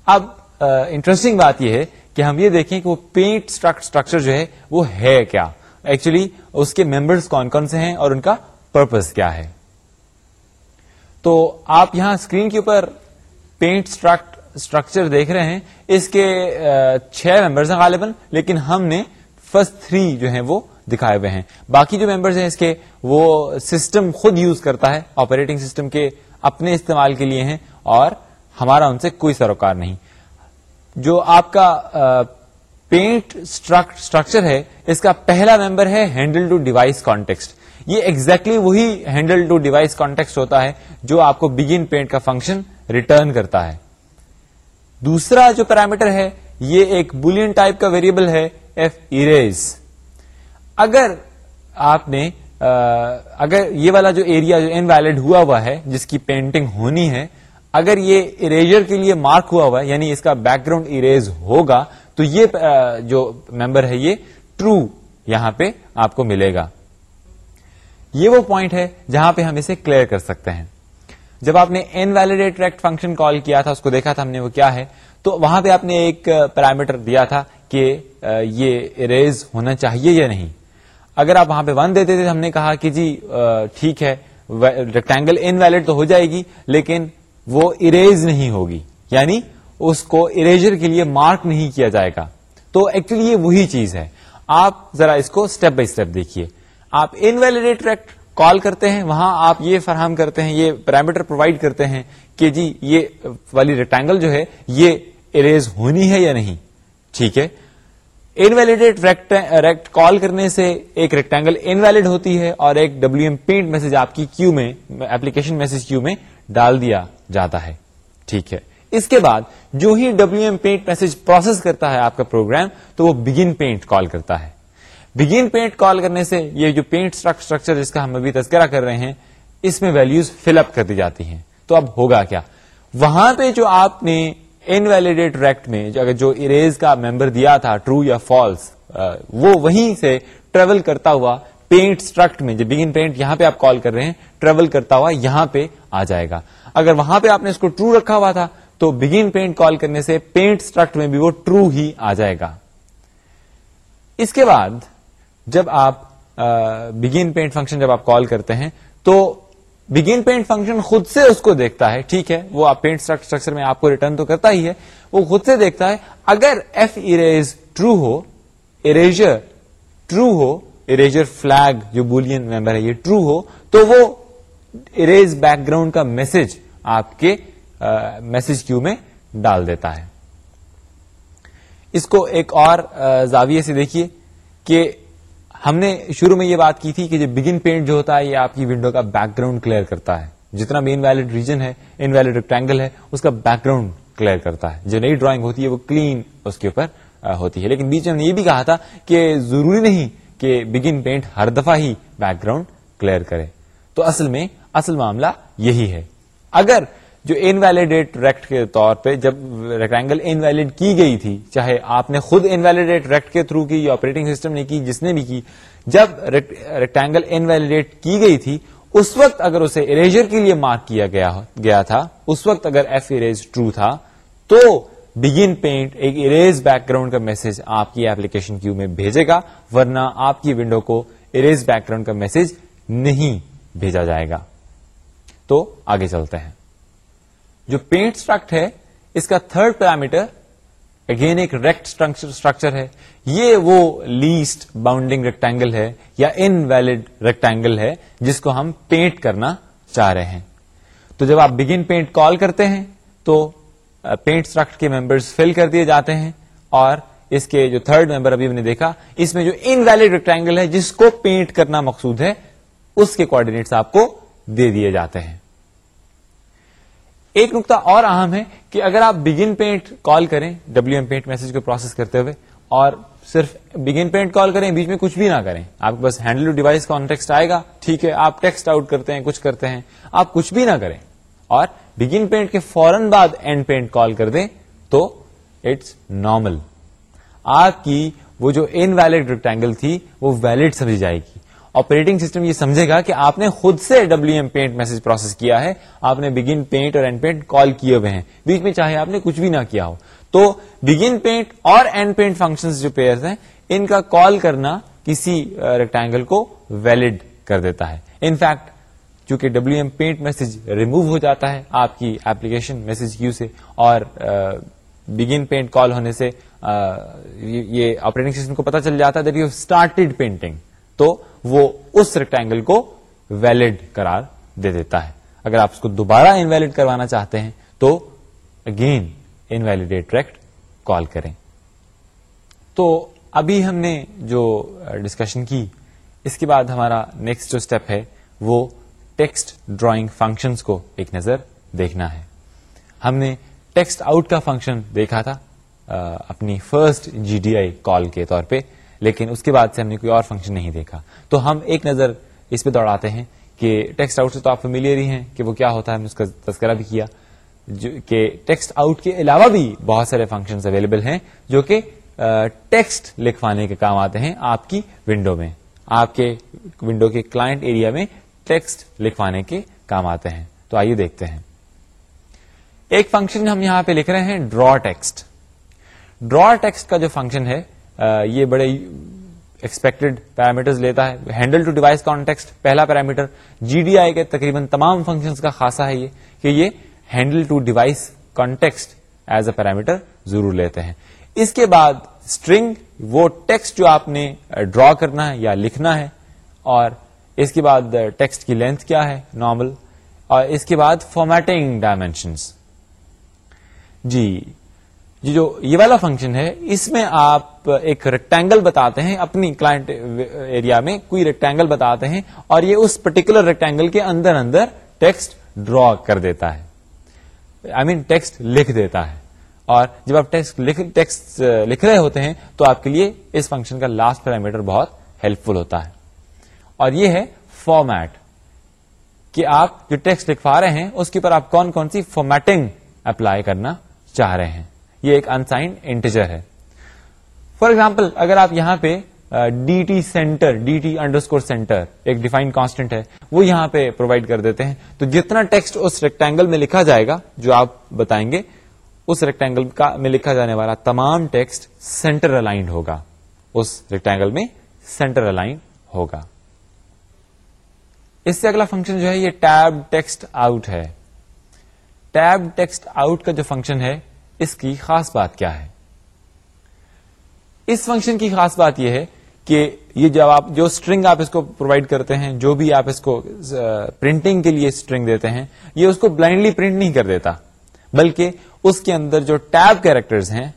اب انٹرسٹنگ بات یہ ہے کہ ہم یہ دیکھیں کہ وہ پینٹ اسٹرکچر جو ہے، وہ ہے کیا؟ ایکچولی اس کے ممبرس کون کون سے ہیں اور ان کا پرپز کیا ہے؟ تو آپ یہاں اسکرین کے اوپر پینٹ اسٹرکچر دیکھ رہے ہیں۔ اس کے چھ ممبرس ہیں غالباً، لیکن ہم نے فرسٹ تھری جو ہیں وہ دکھائے ہوئے ہیں۔ باقی جو ممبرس ہیں اس کے، وہ سسٹم خود یوز کرتا ہے آپریٹنگ سسٹم کے اپنے استعمال کے لیے ہیں اور ہمارا ان سے کوئی سروکار نہیں۔ جو آپ کا پینٹ اسٹرکچر ہے، اس کا پہلا ممبر ہے ہینڈل ٹو ڈیوائس کانٹیکسٹ یہ ایگزیکٹلی exactly وہی ہینڈل ٹو ڈیوائس کانٹیکسٹ ہوتا ہے جو آپ کو بگن پینٹ کا فنکشن ریٹرن کرتا ہے. دوسرا جو پیرامیٹر ہے، یہ ایک بولین ٹائپ کا ویریبل ہے ایف اریز اگر آپ نے اگر یہ والا جو ایریا جو ان ویلڈ ہوا ہوا ہے، جس کی پینٹنگ ہونی ہے اگر یہ اریجر کے لیے مارک ہوا ہوا ہے یعنی اس کا بیک گراؤنڈ اریز ہوگا، تو یہ جو ممبر ہے یہ ٹرو یہاں پہ آپ کو ملے گا۔ یہ وہ پوائنٹ ہے جہاں پہ ہم اسے کلیئر کر سکتے ہیں۔ جب آپ نے ان ویلڈیٹ ریکٹ فنکشن کال کیا تھا، اس کو دیکھا تھا ہم نے وہ کیا ہے، تو وہاں پہ آپ نے ایک پیرامیٹر دیا تھا کہ یہ اریز ہونا چاہیے یا نہیں۔ اگر آپ وہاں پہ ون دیتے تھے، ہم نے کہا کہ جی ٹھیک ہے ریکٹینگل ان ویلڈ تو ہو جائے گی، لیکن وہ اریز نہیں ہوگی. یعنی اس کو اریجر کے لیے مارک نہیں کیا جائے گا. تو ایکچولی یہ وہی چیز ہے. آپ ذرا اس کو اسٹیپ بائی اسٹیپ دیکھیے. آپ ان ویلڈیٹ ریکٹ کال کرتے ہیں. وہاں آپ یہ فراہم کرتے ہیں، یہ پیرامیٹر پرووائڈ کرتے ہیں کہ جی یہ والی ریکٹینگل جو ہے، یہ اریز ہونی ہے یا نہیں. ٹھیک ہے؟ انویلڈیٹ ریکٹ کال کرنے سے ایک ریکٹینگل انویلڈ ہوتی ہے اور ایک ڈبلو ایم پینٹ میسج آپ کی کیو میں ایپلیکیشن میسج کیو میں ڈال دیا. جاتا ہے۔ ٹھیک ہے۔ اس کے بعد جو ہی W M paint message process کرتا ہے آپ کا پروگرام تو وہ بگن پینٹ کال کرتا ہے۔ بگن پینٹ کال کرنے سے یہ جو پینٹ اسٹرکچر جس کا ہم ابھی تذکرہ کر رہے ہیں، اس میں ویلوز فل اپ کر دی جاتی ہیں۔ تو اب ہوگا کیا؟ وہاں پہ جو آپ نے انویلڈیٹ ریکٹ میں اگر جو اریز کا ممبر دیا تھا ٹرو یا فالس وہ وہیں سے ٹریول کرتا ہوا پینٹ اسٹرکٹ میں، جو بگن پینٹ یہاں پہ آپ کال کر رہے ہیں ٹریول کرتا ہوا یہاں پہ آ جائے گا۔ اگر وہاں پہ آپ نے اس کو ٹرو رکھا ہوا تھا، تو بگن پینٹ کال کرنے سے پینٹ اسٹرکٹ میں بھی وہ ٹرو ہی آ جائے گا۔ اس کے بعد جب آپ بگن پینٹ فنکشن جب آپ کال کرتے ہیں، تو بگن پینٹ فنکشن خود سے اس کو دیکھتا ہے، ٹھیک ہے، وہ آپ پینٹ اسٹرکچر میں آپ کو ریٹرن تو کرتا ہی ہے، وہ خود سے دیکھتا ہے، اگر ایف اریز ٹرو ہو اریجر ٹرو ہو اریجر فلگ جو بولین ممبر ہے، یہ ٹرو ہو، تو وہ اریز بیک گراؤنڈ کا میسج آپ کے میسج کیو میں ڈال دیتا ہے۔ اس کو ایک اور زاویے سے دیکھیے کہ ہم نے شروع میں یہ بات کی تھی کہ جو بگن پینٹ جو ہوتا ہے یہ آپ کی ونڈو کا بیک گراؤنڈ کلیئر کرتا ہے۔ جتنا بھی انویلڈ ریجن ہے انویلڈ ریکٹینگل ہے، اس کا بیک گراؤنڈ کلیئر کرتا ہے۔ جو نئی ڈرائنگ ہوتی ہے وہ کلین اس کے اوپر ہوتی ہے۔ لیکن بیچ میں ہم نے یہ بھی کہا تھا کہ ضروری نہیں کہ بگن پینٹ ہر دفعہ ہی بیک گراؤنڈ کلیئر کرے۔ تو اصل میں اصل معاملہ یہی ہے۔ اگر جو انویلڈیٹ ریکٹ کے طور پہ جب ریکٹینگل انویلڈ کی گئی تھی، چاہے آپ نے خود انویلڈیٹ ریکٹ کے تھرو کی یا آپریٹنگ سسٹم نے کی، جس نے بھی کی، جب ریکٹینگل انویلڈیٹ کی گئی تھی، اس وقت اگر اسے اریجر کے لیے مارک کیا گیا گیا تھا، اس وقت اگر ایف اریز ٹرو تھا، تو بگن پینٹ ایک اریز بیک گراؤنڈ کا میسج آپ کی ایپلیکیشن کیو میں بھیجے گا، ورنہ آپ کی ونڈو کو اریز بیک گراؤنڈ کا میسج نہیں بھیجا جائے گا۔ تو آگے چلتے ہیں۔ جو پینٹ اسٹرکٹ ہے، اس کا تھرڈ پیرامیٹر اگین ایک ریکٹ اسٹرکچر ہے۔ یہ وہ لیسٹ باؤنڈنگ ریکٹینگل ہے یا ان ویلڈ ریکٹینگل ہے جس کو ہم پینٹ کرنا چاہ رہے ہیں۔ تو جب آپ بگن پینٹ کال کرتے ہیں، تو پینٹ اسٹرکٹ کے ممبرس فل کر دیے جاتے ہیں اور اس کے جو تھرڈ ممبر ابھی ہم نے دیکھا، اس میں جو ان ویلڈ ریکٹینگل ہے جس کو پینٹ کرنا مقصود ہے، اس کے کوآڈینیٹس آپ کو دے دیے جاتے ہیں۔ ایک نقطہ اور اہم ہے کہ اگر آپ بگن پینٹ کال کریں ڈبلو ایم پینٹ میسج کو پروسیس کرتے ہوئے، اور صرف بگن پینٹ کال کریں، بیچ میں کچھ بھی نہ کریں، آپ کے پاس ہینڈل ڈیوائس کانٹیکسٹ آئے گا، ٹھیک ہے، آپ ٹیکسٹ آؤٹ کرتے ہیں، کچھ کرتے ہیں، آپ کچھ بھی نہ کریں، اور بگن پینٹ کے فوراً بعد اینڈ پینٹ کال کر دیں تو اٹس نارمل آپ کی وہ جو ان ویلڈ ریکٹینگل تھی، وہ ویلڈ سمجھی جائے گی۔ آپریٹنگ سسٹم یہ سمجھے گا کہ آپ نے خود سے W M paint message process کیا ہے۔ آپ نے بگن پینٹ اور اینڈ پینٹ کال کیے ہوئے ہیں۔ بیچ میں چاہے آپ نے کچھ بھی نہ کیا ہو۔ تو بگن پینٹ اور اینڈ پینٹ فنکشن جو پیئر ہیں، ان کا کال کرنا کسی ریکٹینگل کو ویلڈ کر دیتا ہے۔ انفیکٹ چونکہ W M paint message remove ہو جاتا ہے آپ کی ایپلیکیشن میسج کیو سے اور بگن پینٹ کال ہونے سے یہ آپریٹنگ سسٹم کو پتا چل جاتا ہے دیٹ یو اسٹارٹیڈ پینٹنگ تو وہ اس ریکٹینگل کو ویلڈ قرار دے دیتا ہے۔ اگر آپ اس کو دوبارہ انویلڈ کروانا چاہتے ہیں تو اگین انویلڈیٹ ریکٹ کال کریں۔ تو ابھی ہم نے جو ڈسکشن کی، اس کے بعد ہمارا نیکسٹ جو اسٹیپ ہے، وہ ٹیکسٹ ڈرائنگ فنکشنز کو ایک نظر دیکھنا ہے۔ ہم نے ٹیکسٹ آؤٹ کا فنکشن دیکھا تھا اپنی فرسٹ جی ڈی آئی کال کے طور پہ۔ لیکن اس کے بعد سے ہم نے کوئی اور فنکشن نہیں دیکھا۔ تو ہم ایک نظر اس پہ دوڑاتے ہیں کہ ٹیکسٹ آؤٹ سے تو آپ فیملیئر ہی ہیں کہ وہ کیا ہوتا ہے، ہم نے اس کا تذکرہ بھی کیا۔ جو کہ ٹیکسٹ آؤٹ کے علاوہ بھی بہت سارے فنکشن اویلیبل ہیں جو کہ ٹیکسٹ لکھوانے کے کام آتے ہیں آپ کی ونڈو میں۔ آپ کے ونڈو کے کلائنٹ ایریا میں ٹیکسٹ لکھوانے کے کام آتے ہیں۔ تو آئیے دیکھتے ہیں۔ ایک فنکشن ہم یہاں پہ لکھ رہے ہیں ڈرا ٹیکسٹ ڈرا ٹیکسٹ کا جو فنکشن ہے یہ بڑے ایکسپیکٹڈ پیرامیٹر لیتا ہے. ہینڈل ٹو ڈیوائس کانٹیکسٹ پہلا پیرامیٹر جی ڈی آئی کے تقریباً تمام فنکشن کا خاصا ہے یہ، کہ یہ handle to device context as a parameter ضرور لیتے ہیں. اس کے بعد اسٹرنگ وہ ٹیکسٹ جو آپ نے ڈرا کرنا ہے یا لکھنا ہے، اور اس کے بعد ٹیکسٹ کی لینتھ کیا ہے نارمل اور اس کے بعد فارمیٹنگ ڈائمینشنس جی جو یہ والا فنکشن ہے، اس میں آپ ایک ریکٹینگل بتاتے ہیں، اپنی کلائنٹ ایریا میں کوئی ریکٹینگل بتاتے ہیں اور یہ اس پرٹیکولر ریکٹینگل کے اندر اندر ٹیکسٹ ڈرا کر دیتا ہے۔ آئی مین ٹیکسٹ لکھ دیتا ہے۔ اور جب آپ ٹیکسٹ لکھ رہے ہوتے ہیں، تو آپ کے لیے اس فنکشن کا لاسٹ پیرامیٹر بہت ہیلپ فل ہوتا ہے۔ اور یہ ہے فارمیٹ کہ آپ جو ٹیکسٹ لکھوا رہے ہیں، اس کے اوپر آپ کون کون سی فارمیٹنگ اپلائی کرنا چاہ رہے ہیں۔ یہ ایک انسائن انٹیجر ہے۔ فار ایگزامپل اگر آپ یہاں پہ D T center D T underscore center ایک ڈیفائن کانسٹنٹ ہے، وہ یہاں پہ پرووائڈ کر دیتے ہیں۔ تو جتنا ٹیکسٹ اس ریکٹینگل میں لکھا جائے گا، جو آپ بتائیں گے، اس ریکٹینگل کا میں لکھا جانے والا تمام ٹیکسٹ سینٹر الائنڈ ہوگا۔ اس ریکٹینگل میں سینٹر الائن ہوگا۔ اس سے اگلا فنکشن جو ہے، یہ ٹیب ٹیکسٹ آؤٹ ہے۔ ٹیب ٹیکسٹ آؤٹ کا جو فنکشن ہے اس کی خاص بات کیا ہے؟ اس فنکشن کی خاص بات یہ ہے کہ یہ جب آپ جو اسٹرنگ آپ اس کو پرووائڈ کرتے ہیں، جو بھی آپ اس کو پرنٹنگ کے لیے اسٹرنگ دیتے ہیں، یہ اس کو بلائنڈلی پرنٹ نہیں کر دیتا۔ بلکہ اس کے اندر جو ٹیب کیریکٹرز ہیں،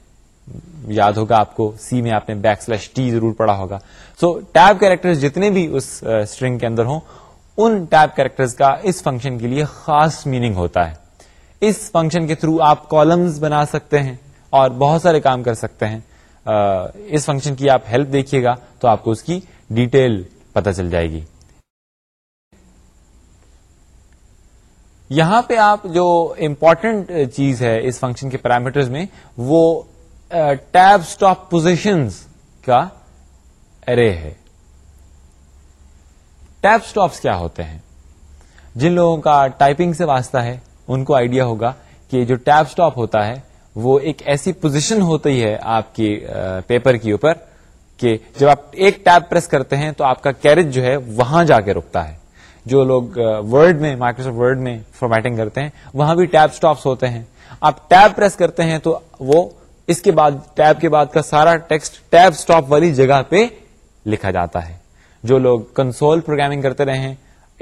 یاد ہوگا آپ کو سی میں آپ نے بیک سلیش ٹی ضرور پڑا ہوگا۔ سو ٹیب کیریکٹر جتنے بھی اس اسٹرنگ کے اندر ہوں، ان ٹیب کیریکٹر کا اس فنکشن کے لیے خاص میننگ ہوتا ہے۔ اس فنکشن کے تھرو آپ کالمز بنا سکتے ہیں اور بہت سارے کام کر سکتے ہیں۔ اس فنکشن کی آپ ہیلپ دیکھیے گا تو آپ کو اس کی ڈیٹیل پتہ چل جائے گی۔ یہاں پہ آپ جو امپورٹنٹ چیز ہے اس فنکشن کے پیرامیٹرز میں، وہ ٹیب اسٹاپ پوزیشنز کا ارے ہے۔ ٹیب اسٹاپس کیا ہوتے ہیں؟ جن لوگوں کا ٹائپنگ سے واسطہ ہے ان کو آئیڈیا ہوگا کہ جو ٹیب اسٹاپ ہوتا ہے، وہ ایک ایسی پوزیشن ہوتی ہے آپ کی پیپر کے اوپر کہ جب آپ ایک ٹیب پریس کرتے ہیں تو آپ کا کیریج جو ہے وہاں جا کے رکتا ہے۔ جو لوگ ورڈ میں مائکروسافٹ ورڈ میں فارمیٹنگ کرتے ہیں، وہاں بھی ٹیب اسٹاپس ہوتے ہیں۔ آپ ٹیب پریس کرتے ہیں تو وہ اس کے بعد، ٹیب کے بعد کا سارا ٹیکسٹ ٹیب اسٹاپ والی جگہ پہ لکھا جاتا ہے۔ جو لوگ کنسول پروگرامنگ کرتے رہے ہیں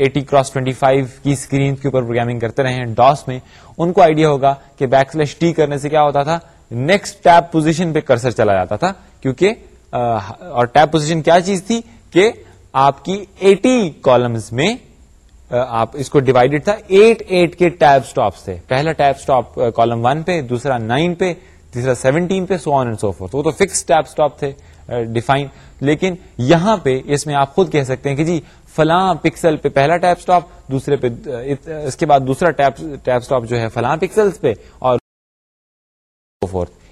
ایٹی کراس ٹوینٹی فائیو کی اسکرین کے اوپر پروگرامنگ کرتے رہے ہیں ڈاس میں، ان کو آئیڈیا ہوگا کہ بیک سلیش ٹی کرنے سے کیا ہوتا تھا؟ نیکسٹ ٹیب پوزیشن پہ کرسر چلا جاتا تھا، کیونکہ اور ٹیب پوزیشن کیا چیز تھی؟ کہ آپ کی ایٹی کالمز میں آپ اس کو ڈیوائڈیڈ تھا ایٹ ایٹ کے ٹیب اسٹاپ تھے پہلا ٹیب اسٹاپ کالم ون پہ، دوسرا نائن پہ، تیسرا سیونٹین پہ سو آن اینڈ سو فور وہ تو فکس ٹیب اسٹاپ تھے ڈیفائن لیکن یہاں پہ اس میں آپ خود کہہ سکتے ہیں کہ جی فلاں پکسل پہ، پہلا ٹیپ اسٹاپ دوسرے پہ، اس کے بعد دوسرا ٹیپ اسٹاپ جو ہے فلاں پکسل پہ اور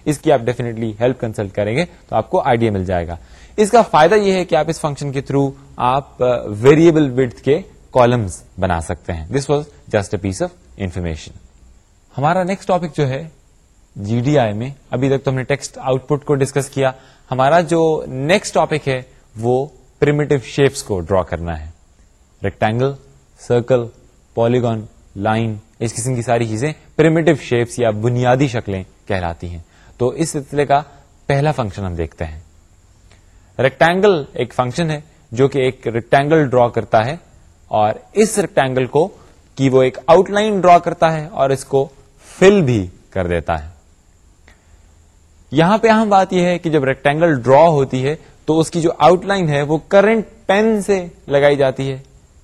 اس کی آپ ڈیفینیٹلی ہیلپ کنسلٹ کریں گے تو آپ کو آئیڈیا مل جائے گا۔ اس کا فائدہ یہ ہے کہ آپ اس فنکشن کے تھرو آپ uh, ویریبل وڈ کے کالمز بنا سکتے ہیں۔ This was just a piece of information ہمارا نیکسٹ ٹاپک جو ہے جی ڈی آئی میں، ابھی تک تو ہم نے ٹیکسٹ آؤٹ پٹ کو ڈسکس کیا۔ ہمارا جو نیکسٹ ٹاپک ہے، وہ پریمیٹو شیپس کو ڈرا کرنا ہے۔ ریکٹینگل سرکل پالیگون لائن اس قسم کی ساری چیزیں پریمیٹو شیپس یا بنیادی شکلیں کہلاتی ہیں۔ تو اس سلسلے کا پہلا فنکشن ہم دیکھتے ہیں۔ ریکٹینگل ایک فنکشن ہے جو کہ ایک ریکٹینگل ڈرا کرتا ہے اور اس ریکٹینگل کو کی وہ ایک آؤٹ لائن ڈرا کرتا ہے اور اس کو فل بھی کر دیتا ہے۔ یہاں پہ اہم بات یہ ہے کہ جب ریکٹینگل ڈرا ہوتی ہے تو اس کی جو آؤٹ لائن ہے وہ کرنٹ پین سے لگائی جاتی ہے۔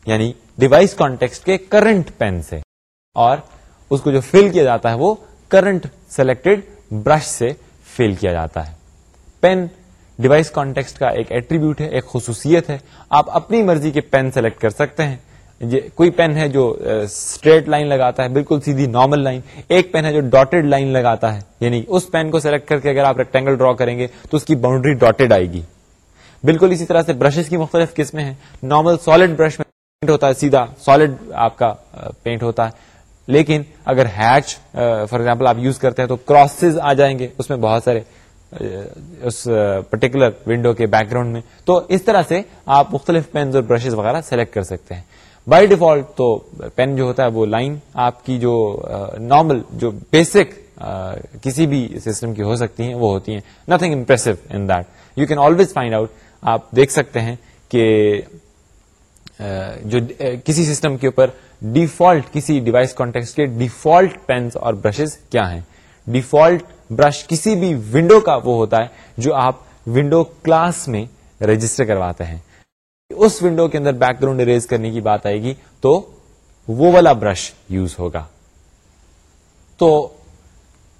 یعنی ڈیوائس کانٹیکسٹ کے کرنٹ پین سے۔ اور اس کو جو فل کیا جاتا ہے وہ کرنٹ سلیکٹڈ برش سے فل کیا جاتا ہے۔ پین ڈیوائس کانٹیکسٹ کا ایک ایٹریبیوٹ ہے، ایک خصوصیت ہے۔ آپ اپنی مرضی کے پین سلیکٹ کر سکتے ہیں۔ کوئی پین ہے جو اسٹریٹ لائن لگاتا ہے، بالکل سیدھی نارمل لائن ایک پین ہے جو ڈاٹڈ لائن لگاتا ہے۔ یعنی اس پین کو سلیکٹ کر کے اگر آپ ریکٹینگل ڈرا کریں گے تو اس کی باؤنڈری ڈاٹڈ آئے گی۔ بالکل اسی طرح سے برشز کی مختلف قسمیں ہیں۔ نارمل سالڈ برش میں پینٹ ہوتا ہے، سیدھا سالڈ آپ کا پینٹ ہوتا ہے۔ لیکن اگر ہیچ فار ایگزامپل آپ یوز کرتے ہیں تو کراسز آ جائیں گے۔ اس میں بہت سارے اس پرٹیکولر ونڈو کے بیک گراؤنڈ میں۔ تو اس طرح سے آپ مختلف پینز اور برشز وغیرہ سلیکٹ کر سکتے ہیں۔ بائی ڈیفالٹ تو پین جو ہوتا ہے وہ لائن آپ کی جو نارمل جو بیسک کسی بھی سسٹم کی ہو سکتی ہیں، وہ ہوتی ہیں۔ Nothing impressive in that you can always find out آپ دیکھ سکتے ہیں کہ جو کسی سسٹم کے اوپر ڈیفالٹ کسی ڈیوائس کانٹیکس کے ڈیفالٹ پینس اور برشز کیا ہیں؟ ڈیفالٹ برش کسی بھی ونڈو کا وہ ہوتا ہے جو آپ ونڈو کلاس میں رجسٹر کرواتے ہیں۔ اس ونڈو کے اندر بیک گراؤنڈ اریز کرنے کی بات آئے گی تو وہ والا برش یوز ہوگا۔ تو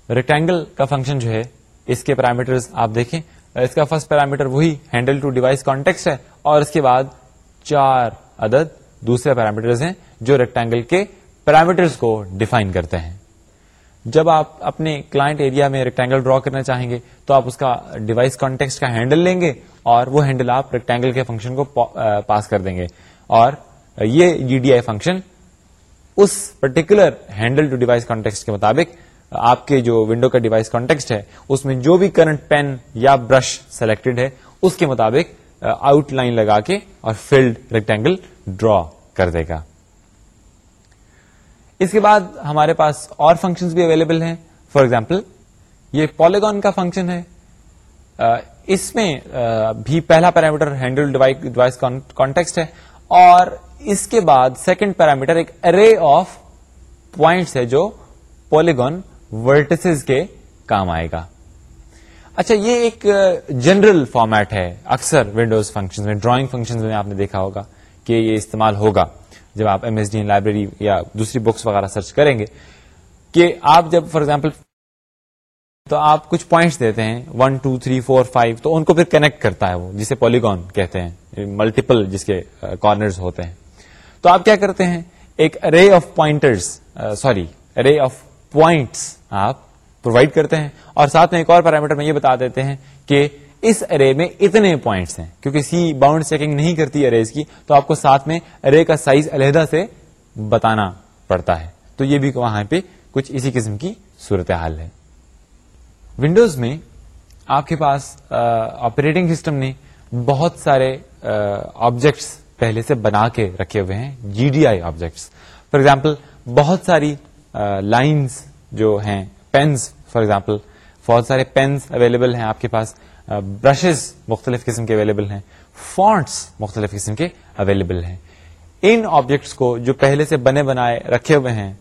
ریکٹینگل کا فنکشن جو ہے، اس کے پیرامیٹر آپ دیکھیں۔ اس کا فرسٹ پیرامیٹر وہی ہینڈل ٹو ڈیوائس کانٹیکس ہے اور اس کے بعد چار عدد دوسرے پیرامیٹرز ہیں جو ریکٹینگل کے پیرامیٹرز کو ڈیفائن کرتے ہیں۔ جب آپ اپنے کلائنٹ ایریا میں ریکٹینگل ڈرا کرنا چاہیں گے تو آپ اس کا ڈیوائس کانٹیکس کا ہینڈل لیں گے اور وہ ہینڈل آپ ریکٹینگل کے فنکشن کو پاس کر دیں گے۔ اور یہ G D I function us particular handle to device context کے مطابق آپ کے جو ونڈو کا ڈیوائس کانٹیکسٹ ہے، اس میں جو بھی کرنٹ پین یا برش سلیکٹڈ ہے، اس کے مطابق آؤٹ لائن لگا کے اور فیلڈ ریکٹینگل ڈرا کر دے گا۔ اس کے بعد ہمارے پاس اور فنکشن بھی اویلیبل ہیں۔ فار ایگزامپل یہ پالیگون کا فنکشن ہے۔ اس میں بھی پہلا پیرامیٹر ہینڈل ڈیوائس کانٹیکسٹ ہے۔ اور اس کے بعد سیکنڈ پیرامیٹر ایک ارے آف پوائنٹس ہے جو پولیگون ورٹسز کے کام آئے گا۔ اچھا یہ ایک جنرل فارمیٹ ہے، اکثر ونڈوز فنکشن میں، ڈرائنگ فنکشن میں آپ نے دیکھا ہوگا کہ یہ استعمال ہوگا۔ جب آپ ایم ایس ڈی لائبریری یا دوسری بکس وغیرہ سرچ کریں گے کہ آپ جب فار ایگزامپل تو آپ کچھ پوائنٹس دیتے ہیں one two three four five تو ان کو پھر کنیکٹ کرتا ہے وہ، جسے پولیگون کہتے ہیں ملٹیپل جس کے uh, کارنرز ہوتے ہیں۔ تو آپ کیا کرتے ہیں؟ ایک array of pointers sorry array of points آپ پرووائڈ کرتے ہیں اور ساتھ میں ایک اور پیرامیٹر میں یہ بتا دیتے ہیں کہ اس ارے میں اتنے پوائنٹس ہیں۔ کیونکہ سی باؤنڈ چیکنگ نہیں کرتی اریز کی، تو آپ کو ساتھ میں ارے کا سائز علیحدہ سے بتانا پڑتا ہے۔ تو یہ بھی وہاں پہ کچھ اسی قسم کی صورتحال ہے۔ ونڈوز میں آپ کے پاس آپریٹنگ سسٹم نے بہت سارے آبجیکٹس پہلے سے بنا کے رکھے ہوئے ہیں G D I objects for example بہت ساری لائنس جو ہیں پینس فار ایگزامپل بہت سارے پینس اویلیبل ہیں آپ کے پاس. برشز مختلف قسم کے اویلیبل ہیں. فونٹس مختلف قسم کے اویلیبل ہیں. ان آبجیکٹس کو جو پہلے سے بنے بنائے رکھے ہوئے ہیں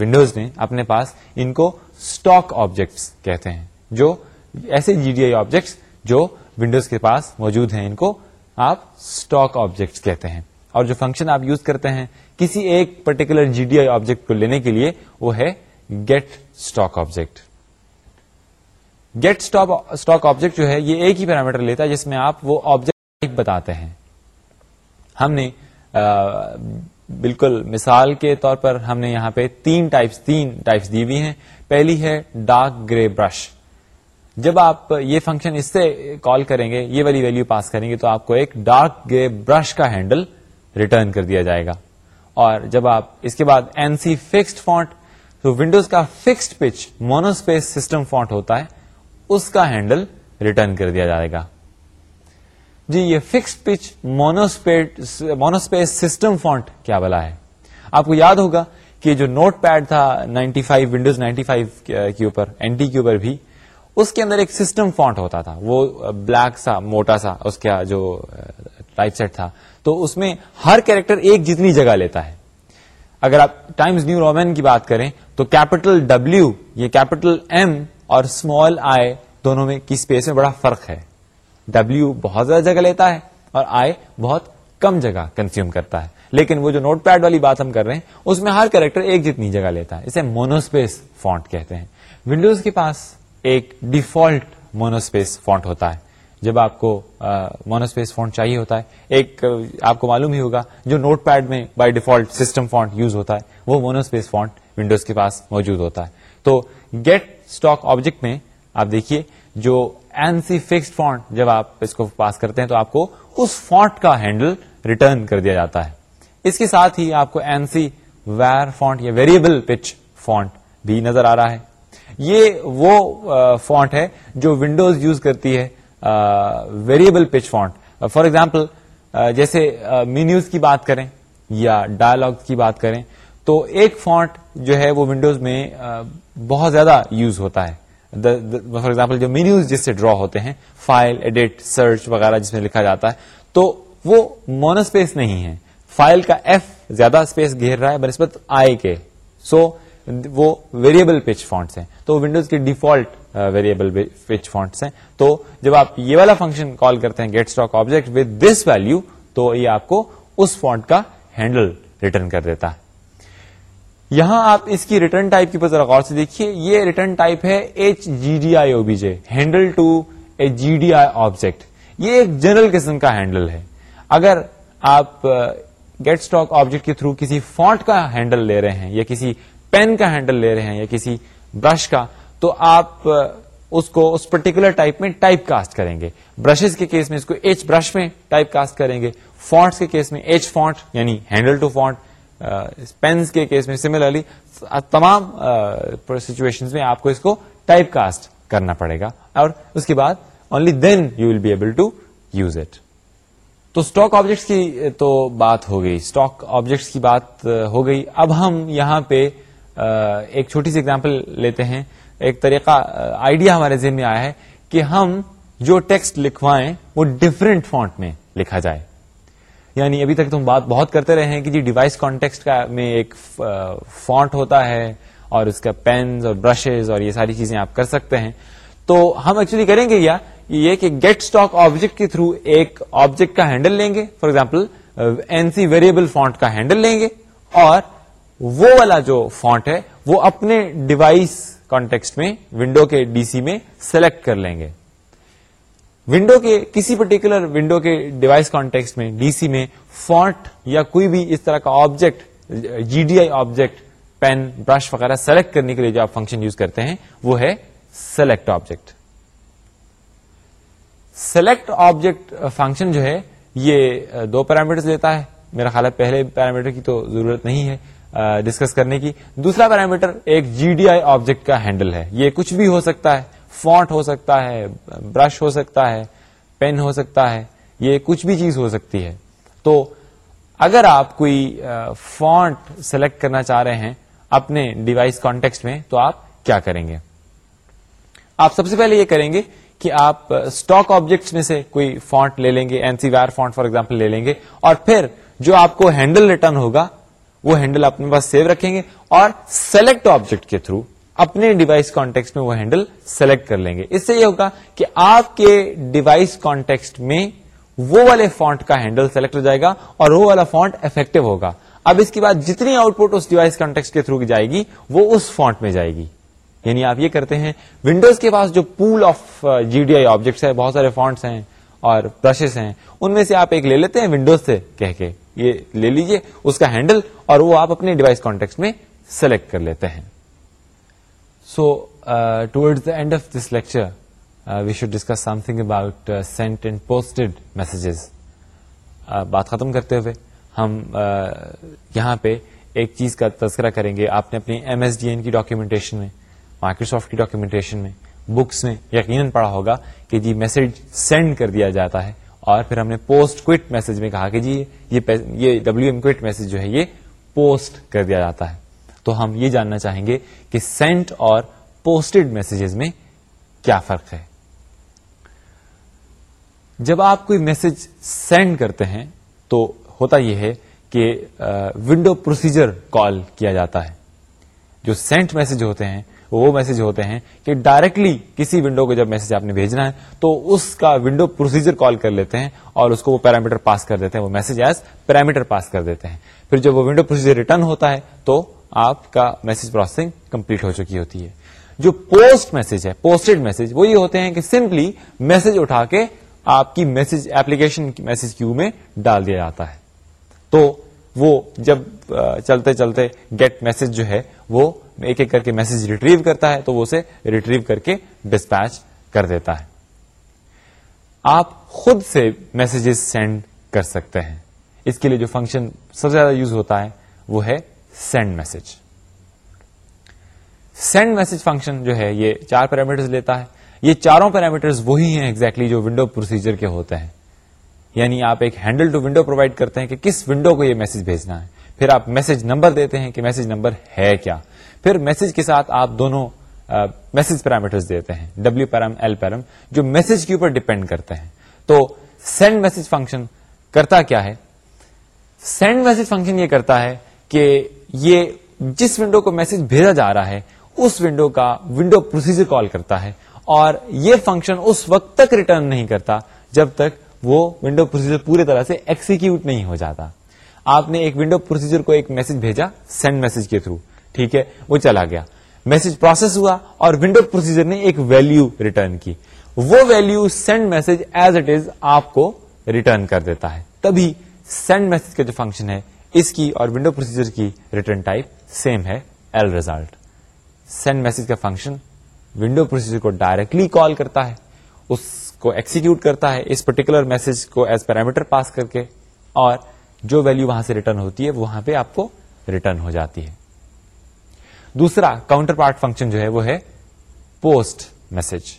ونڈوز نے اپنے پاس، ان کو اسٹاک آبجیکٹس کہتے ہیں، جو ایسے جی ڈی آئی آبجیکٹس جو ونڈوز کے پاس موجود ہیں، ان کو آپ اسٹاک آبجیکٹس کہتے ہیں. اور جو فنکشن آپ یوز کرتے ہیں، کسی ایک particular G D I object کو لینے کے لیے، وہ ہے get stock object get stock object جو ہے، یہ ایک ہی پیرامیٹر لیتا ہے جس میں آپ وہ آبجیکٹ بتاتے ہیں۔ ہم نے بالکل مثال کے طور پر ہم نے یہاں پہ تین ٹائپس تین ٹائپس دی ہوئی ہیں۔ پہلی ہے ڈارک گرے برش جب آپ یہ فنکشن اس سے کال کریں گے، یہ والی ویلو پاس کریں گے، تو آپ کو ایک ڈارک گرے برش کا ہینڈل ریٹرن کر دیا جائے گا۔ اور جب آپ اس کے بعد این سی فکسڈ فونٹ تو ونڈوز کا fixed pitch monospace system font ہوتا ہے، اس کا ہینڈل ریٹرن کر دیا جائے گا۔ جی یہ fix pitch monospace system font کیا بلا ہے؟ آپ کو یاد ہوگا کہ جو نوٹ پیڈ تھا 95 ونڈوز نائنٹی فائیو کے اوپر این ٹی کے اوپر بھی، اس کے اندر ایک سسٹم فونٹ ہوتا تھا۔ وہ بلیک سا، موٹا سا، اس کا جو ٹائپ سیٹ تھا۔ تو اس میں ہر کیریکٹر ایک جتنی جگہ لیتا ہے۔ اگر آپ ٹائمز نیو رومین کی بات کریں تو کیپٹل ڈبلو یہ کیپٹل ایم اور اسمال آئی دونوں میں کی اسپیس میں بڑا فرق ہے۔ ڈبلو بہت زیادہ جگہ لیتا ہے اور آئی بہت کم جگہ کنزیوم کرتا ہے۔ لیکن وہ جو نوٹ پیڈ والی بات ہم کر رہے ہیں، اس میں ہر کریکٹر ایک جتنی جگہ لیتا ہے۔ اسے مونوسپیس فونٹ کہتے ہیں۔ ونڈوز کے پاس ایک ڈیفالٹ مونوسپیس فونٹ ہوتا ہے۔ جب آپ کو مونوسپیس فونٹ چاہیے ہوتا ہے، ایک آپ کو معلوم ہی ہوگا، جو نوٹ پیڈ میں by default system font use ہوتا ہے، وہ مونوسپیس فونٹ ونڈوز کے پاس موجود ہوتا ہے۔ تو گیٹ اسٹاک آبجیکٹ میں آپ دیکھیے، جو این سی فکسڈ فونٹ جب آپ اس کو پاس کرتے ہیں تو آپ کو اس فونٹ کا ہینڈل ریٹرن کر دیا جاتا ہے۔ اس کے ساتھ ہی آپ کو این سی ویئر فونٹ یا ویریبل پچ فونٹ بھی نظر آ رہا ہے۔ یہ وہ فونٹ ہے جو ونڈوز یوز کرتی ہے variable pitch font for example جیسے uh, مینیوز کی بات کریں یا ڈائلگ کی بات کریں، تو ایک فونٹ جو ہے وہ ونڈوز میں uh, بہت زیادہ یوز ہوتا ہے. فار ایگزامپل جو مینیوز جس سے ڈرا ہوتے ہیں فائل ایڈٹ سرچ وغیرہ جس میں لکھا جاتا ہے، تو وہ مونوسپیس نہیں ہے. فائل کا ایف زیادہ اسپیس گھیر رہا ہے بنسبت آئی کے. سو وہ ویریبل پچ فونٹس ہیں۔ تو ونڈوز کے ڈیفالٹ ویریبل پچ فونٹس ہیں۔ تو جب آپ یہ والا فنکشن کال کرتے ہیں get stock object with this value تو یہ آپ کو اس فونٹ کا ہینڈل ریٹرن کر دیتا ہے۔ یہاں آپ اس کی ریٹرن ٹائپ کی ذرا غور سے دیکھیے۔ یہ ریٹرن ٹائپ ہے H G D I O B J handle to a G D I object یہ ایک جنرل قسم کا ہینڈل ہے۔ اگر آپ گیٹ اسٹاک آبجیکٹ کے تھرو کسی فونٹ کا ہینڈل لے رہے ہیں یا کسی پین کا ہینڈل لے رہے ہیں یا کسی برش کا، تو آپ اس کو، اس پرٹیکولر ٹائپ میں ٹائپ کاسٹ کریں گے۔ برشز کے کیس میں اس کو ایچ برش میں ٹائپ کاسٹ کریں گے۔ فونٹس کے کیس میں ایچ فونٹ یعنی ہینڈل ٹو فونٹ پینس کے کیس میں سملرلی تمام سچویشن میں آپ کو اس کو ٹائپ کاسٹ کرنا پڑے گا۔ اور اس کے بعد only then you will be able to use it تو اسٹاک آبجیکٹس کی تو بات ہو گئی۔ اسٹاک آبجیکٹس کی بات ہو گئی۔ اب ہم یہاں پہ ایک چھوٹی سی اگزامپل لیتے ہیں۔ ایک طریقہ آئیڈیا ہمارے ذہن میں آیا ہے کہ ہم جو ٹیکسٹ لکھوائیں، وہ ڈفرینٹ فونٹ میں لکھا جائے۔ یعنی ابھی تک تم بات بہت کرتے رہے ہیں کہ جی ڈیوائس کانٹیکسٹ کا میں ایک فونٹ ہوتا ہے اور اس کا پینز اور برشز اور یہ ساری چیزیں آپ کر سکتے ہیں۔ تو ہم ایکچولی کریں گے کیا؟ یہ کہ گیٹ اسٹاک آبجیکٹ کے تھرو ایک آبجیکٹ کا ہینڈل لیں گے۔ For example ANSI variable font کا ہینڈل لیں گے اور وہ والا جو فونٹ ہے، وہ اپنے ڈیوائس کانٹیکسٹ میں، ونڈو کے ڈی سی میں سلیکٹ کر لیں گے۔ ونڈو کے کسی پرٹیکولر ونڈو کے ڈیوائس کانٹیکس میں، ڈی سی میں فونٹ یا کوئی بھی اس طرح کا object G D I object, pen, brush وغیرہ سلیکٹ کرنے کے لیے جو آپ فنکشن یوز کرتے ہیں، وہ ہے select object. Select object function جو ہے، یہ دو پیرامیٹر لیتا ہے۔ میرا خیال ہے پہلے پیرامیٹر کی تو ضرورت نہیں ہے۔ ڈسکس کرنے کی۔ دوسرا پیرامیٹر ایک جی ڈی آئی آبجیکٹ کا ہینڈل ہے۔ یہ کچھ بھی ہو سکتا ہے۔ فونٹ ہو سکتا ہے برش ہو سکتا ہے پین ہو سکتا ہے۔ یہ کچھ بھی چیز ہو سکتی ہے۔ تو اگر آپ کوئی فونٹ سلیکٹ کرنا چاہ رہے ہیں اپنے ڈیوائس کانٹیکس میں، تو آپ کیا کریں گے؟ آپ سب سے پہلے یہ کریں گے کہ آپ اسٹاک آبجیکٹس میں سے کوئی فونٹ لے لیں گے۔ ANSI var font for example لے لیں گے۔ اور پھر جو آپ کو ہینڈل ریٹرن ہوگا وہ ہینڈل اپنے پاس سیو رکھیں گے اور سلیکٹ آبجیکٹ کے تھرو اپنے ڈیوائس کانٹیکس میں وہ ہینڈل سلیکٹ کر لیں گے۔ اس سے یہ ہوگا کہ آپ کے ڈیوائس کانٹیکسٹ میں وہ والے فونٹ کا ہینڈل سلیکٹ ہو جائے گا اور وہ والا فونٹ افیکٹو ہوگا۔ اب اس کے بعد جتنی آؤٹ پٹ اس ڈیوائس کانٹیکس کے تھرو جائے گی، وہ اس فونٹ میں جائے گی۔ یعنی آپ یہ کرتے ہیں ونڈوز کے پاس جو pool of G D I objects ہے، بہت سارے فونٹس ہیں اور برشز ہیں، ان میں سے آپ ایک لے لیتے ہیں ونڈوز سے کہہ کے۔ یہ لے لیجیے، اس کا ہینڈل اور وہ آپ اپنے ڈیوائس کانٹیکٹ میں سلیکٹ کر لیتے ہیں۔ So towards the end of this lecture we should discuss something about sent and posted messages بات ختم کرتے ہوئے ہم uh, یہاں پہ ایک چیز کا تذکرہ کریں گے۔ آپ نے اپنی ایم ایس ڈی این کی ڈاکیومنٹیشن میں مائکروسافٹ کی ڈاکیومنٹیشن میں بکس میں یقیناً پڑھا ہوگا کہ جی میسج سینڈ کر دیا جاتا ہے۔ اور پھر ہم نے پوسٹ کوئٹ میسج میں کہا کہ جی یہ ڈبلو ایم کوئٹ میسج جو ہے، یہ پوسٹ کر دیا جاتا ہے۔ تو ہم یہ جاننا چاہیں گے کہ سینٹ اور پوسٹڈ میسجز میں کیا فرق ہے۔ جب آپ کوئی میسج سینڈ کرتے ہیں، تو ہوتا یہ ہے کہ ونڈو پروسیجر کال کیا جاتا ہے۔ جو سینٹ میسج ہوتے ہیں وہ میسج ہوتے ہیں کہ ڈائریکٹلی کسی ونڈو کو جب میسج آپ نے بھیجنا ہے، تو اس کا ونڈو پروسیجر کال کر لیتے ہیں اور اس کو وہ پیرامیٹر پاس کر دیتے ہیں، وہ میسج ایز پیرامیٹر پاس کر دیتے ہیں۔ پھر جب وہ ونڈو پروسیجر ریٹرن ہوتا ہے، تو آپ کا میسج پروسیسنگ کمپلیٹ ہو چکی ہوتی ہے۔ جو پوسٹ میسج ہے پوسٹڈ میسج وہ یہ ہوتے ہیں کہ سمپلی میسج اٹھا کے آپ کی میسج ایپلیکیشن میسج کیو میں ڈال دیا جاتا ہے۔ تو وہ جب چلتے چلتے گیٹ میسج جو ہے، وہ ایک ایک کر کے میسج ریٹریو کرتا ہے، تو وہ اسے ریٹریو کر کے ڈسپیچ کر دیتا ہے۔ آپ خود سے میسجز سینڈ کر سکتے ہیں۔ اس کے لیے جو فنکشن سب سے زیادہ یوز ہوتا ہے، وہ ہے send message send message function جو ہے، یہ چار پیرامیٹر لیتا ہے۔ یہ چاروں پیرامیٹر وہی ہیں ایگزیکٹلی exactly جو ونڈو پروسیجر کے ہوتے ہیں۔ یعنی آپ ایک ہینڈل ٹو ونڈو پرووائڈ کرتے ہیں کہ کس ونڈو کو یہ میسج بھیجنا ہے۔ پھر آپ میسج نمبر دیتے ہیں کہ میسج نمبر ہے کیا۔ پھر میسج کے ساتھ آپ دونوں میسج پیرامیٹر دیتے ہیں ڈبلو پیرم ایل پیرم جو میسج کے اوپر ڈپینڈ کرتے ہیں۔ تو سینڈ میسج فنکشن کرتا کیا ہے؟ سینڈ میسج فنکشن یہ کرتا ہے کہ یہ جس ونڈو کو میسج بھیجا جا رہا ہے، اس ونڈو کا ونڈو پروسیجر کال کرتا ہے۔ اور یہ فنکشن اس وقت تک ریٹرن نہیں کرتا جب تک وہ ونڈو پروسیجر پوری طرح سے ایکسیکیوٹ نہیں ہو جاتا۔ آپ نے ایک ونڈو پروسیجر کو ایک میسج بھیجا سینڈ میسج کے تھرو ٹھیک ہے؟ وہ چلا گیا۔ میسج پروسیس ہوا اور ونڈو پروسیجر نے ایک ویلو ریٹرن کی۔ وہ value send message as it is آپ کو ریٹرن کر دیتا ہے۔ تبھی سینڈ میسج کا جو فنکشن ہے، اس کی اور ونڈو پروسیجر کی ریٹرن ٹائپ سیم ہے ایل ریزلٹ سینڈ میسج کا فنکشن ونڈو پروسیجر کو ڈائریکٹلی کال کرتا ہے۔ اس کو ایکسیکیوٹ کرتا ہے اس پرٹیکولر میسج کو ایز پیرامیٹر پاس کر کے اور جو ویلو وہاں سے ریٹرن ہوتی ہے، وہاں پہ آپ کو ریٹرن ہو جاتی ہے۔ دوسرا کاؤنٹر پارٹ فنکشن جو ہے، وہ ہے post message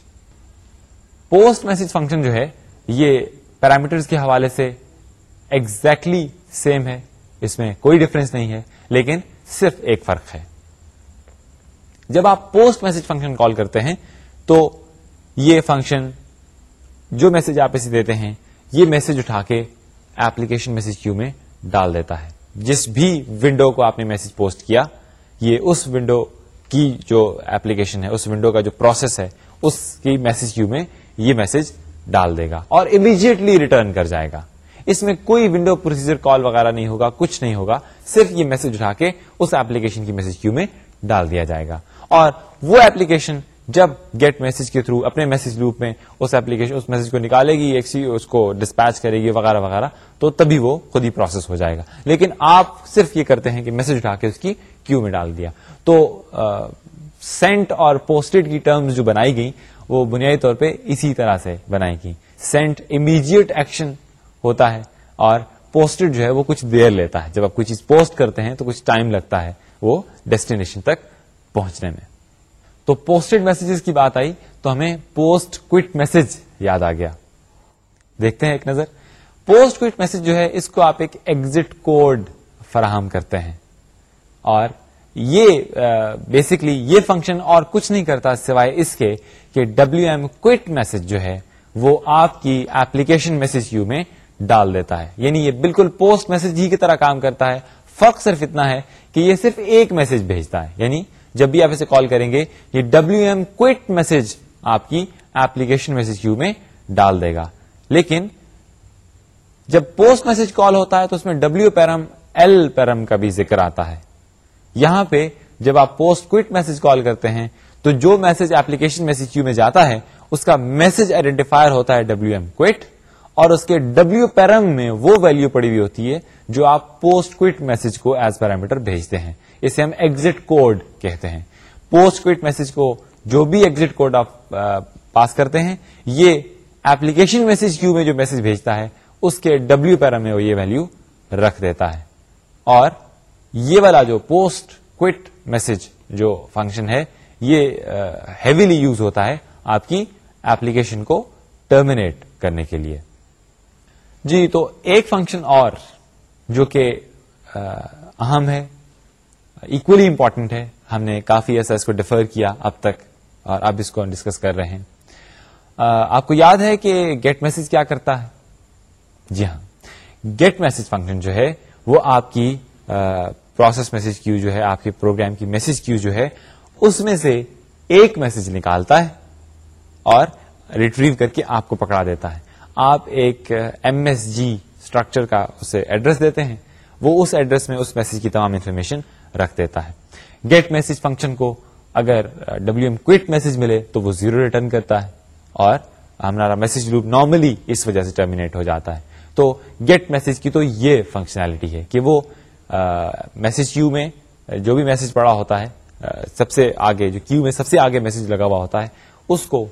post message function جو ہے، یہ پیرامیٹر کے حوالے سے ایگزیکٹلی exactly سیم ہے۔ اس میں کوئی ڈفرنس نہیں ہے، لیکن صرف ایک فرق ہے۔ جب آپ پوسٹ میسج فنکشن کال کرتے ہیں، تو یہ فنکشن جو میسج آپ اسے دیتے ہیں، یہ میسج اٹھا کے ایپلیکیشن میسج کیو میں ڈال دیتا ہے۔ جس بھی ونڈو کو آپ نے میسج پوسٹ کیا، یہ اس ونڈو کی جو ایپلیکیشن ہے، اس ونڈو کا جو پروسیس ہے، اس کی میسج کیو میں یہ میسج ڈال دے گا اور امیجیٹلی ریٹرن کر جائے گا۔ اس میں کوئی ونڈو پروسیجر کال وغیرہ نہیں ہوگا، کچھ نہیں ہوگا، صرف یہ میسج اٹھا کے اس ایپلیکیشن کی میسج کیو میں ڈال دیا جائے گا۔ اور وہ ایپلیکیشن جب گیٹ میسج کے تھرو اپنے میسج لوپ میں اس ایپلیکیشن اس میسج کو نکالے گی، ایک اس کو ڈسپیچ کرے گی، وغیرہ وغیرہ، تو تبھی وہ خود ہی پروسیس ہو جائے گا۔ لیکن آپ صرف یہ کرتے ہیں کہ میسج اٹھا کے اس کی کیو میں ڈال دیا۔ تو سینٹ اور پوسٹڈ کی ٹرمز جو بنائی گئی وہ بنیادی طور پہ اسی طرح سے بنائی گئی سینٹ امیڈیٹ ایکشن ہوتا ہے اور پوسٹڈ جو ہے وہ کچھ دیر لیتا ہے۔ جب آپ کوئی چیز پوسٹ کرتے ہیں تو کچھ ٹائم لگتا ہے وہ ڈیسٹینیشن تک پہنچنے میں۔ تو پوسٹڈ میسجز کی بات آئی تو ہمیں پوسٹ کوئٹ میسج یاد آ گیا۔ دیکھتے ہیں ایک نظر۔ پوسٹ کوئٹ میسج جو ہے، اس کو آپ ایک ایگزٹ کوڈ فراہم کرتے ہیں۔ اور یہ بیسکلی یہ فنکشن اور کچھ نہیں کرتا سوائے اس کے کہ ڈبلو ایم کوئٹ میسج جو ہے، وہ آپ کی ایپلیکیشن میسج کیو میں ڈال دیتا ہے۔ یعنی یہ بالکل پوسٹ میسج ہی کی طرح کام کرتا ہے۔ فرق صرف اتنا ہے کہ یہ صرف ایک میسج بھیجتا ہے۔ یعنی جب بھی آپ اسے کال کریں گے، یہ ڈبلو ایم کوئٹ میسج آپ کی ایپلیکیشن میسج کیو میں ڈال دے گا۔ لیکن جب پوسٹ میسج کال ہوتا ہے تو اس میں ڈبلو پیرم ایل پیرم کا بھی ذکر آتا ہے۔ یہاں پہ جب آپ پوسٹ کوئٹ میسج کال کرتے ہیں، تو جو میسج ایپلیکیشن میسج کیو میں جاتا ہے، اس کا میسج آئیڈینٹیفائر ہوتا ہے ڈبلو ایم کوئٹ اور اس کے ڈبلو پیرم میں وہ ویلو پڑی ہوئی ہوتی ہے جو آپ پوسٹ کوئٹ میسج کو ایز پیرامیٹر بھیجتے ہیں۔ اسے ہم ایگزٹ کوڈ کہتے ہیں۔ پوسٹ کوئٹ میسج کو جو بھی ایگزٹ کوڈ آپ پاس کرتے ہیں، یہ ایپلیکیشن میسج کیو میں جو میسج بھیجتا ہے، اس کے ڈبلو پیرم میں وہ یہ ویلو رکھ دیتا ہے۔ اور یہ والا جو پوسٹ کوئٹ میسج جو فنکشن ہے، یہ ہیویلی یوز ہوتا ہے آپ کی ایپلیکیشن کو ٹرمینیٹ کرنے کے لیے۔ جی تو ایک فنکشن اور جو کہ اہم ہے اکولی امپورٹنٹ ہے. ہم نے کافی ایسا اس کو ڈیفر کیا اب تک اور اب اس کو ڈسکس کر رہے ہیں. آپ کو یاد ہے کہ گیٹ میسج کیا کرتا ہے؟ جی ہاں. گیٹ میسج فنکشن جو ہے، وہ آپ کی پروسیس میسج کیو جو ہے، آپ کے پروگرام کی میسج کیو جو ہے، اس میں سے ایک میسج نکالتا ہے اور ریٹریو کر کے آپ کو پکڑا دیتا ہے. آپ ایک ایم ایس جی اسٹرکچر کا اسے ایڈریس دیتے ہیں، وہ اس ایڈریس میں اس میسج کی تمام انفارمیشن رکھ دیتا ہے۔ گیٹ میسج فنکشن کو اگر ڈبلو ایم کوئٹ میسج ملے تو وہ زیرو ریٹرن کرتا ہے اور ہمارا میسج لوپ نارملی اس وجہ سے ٹرمینیٹ ہو جاتا ہے۔ تو گیٹ میسج کی تو یہ فنکشنلٹی ہے کہ وہ میسج کیو میں، جو بھی میسج پڑا ہوتا ہے سب سے آگے، جو کیو میں سب سے آگے میسج لگا ہوا ہوتا ہے، اس کو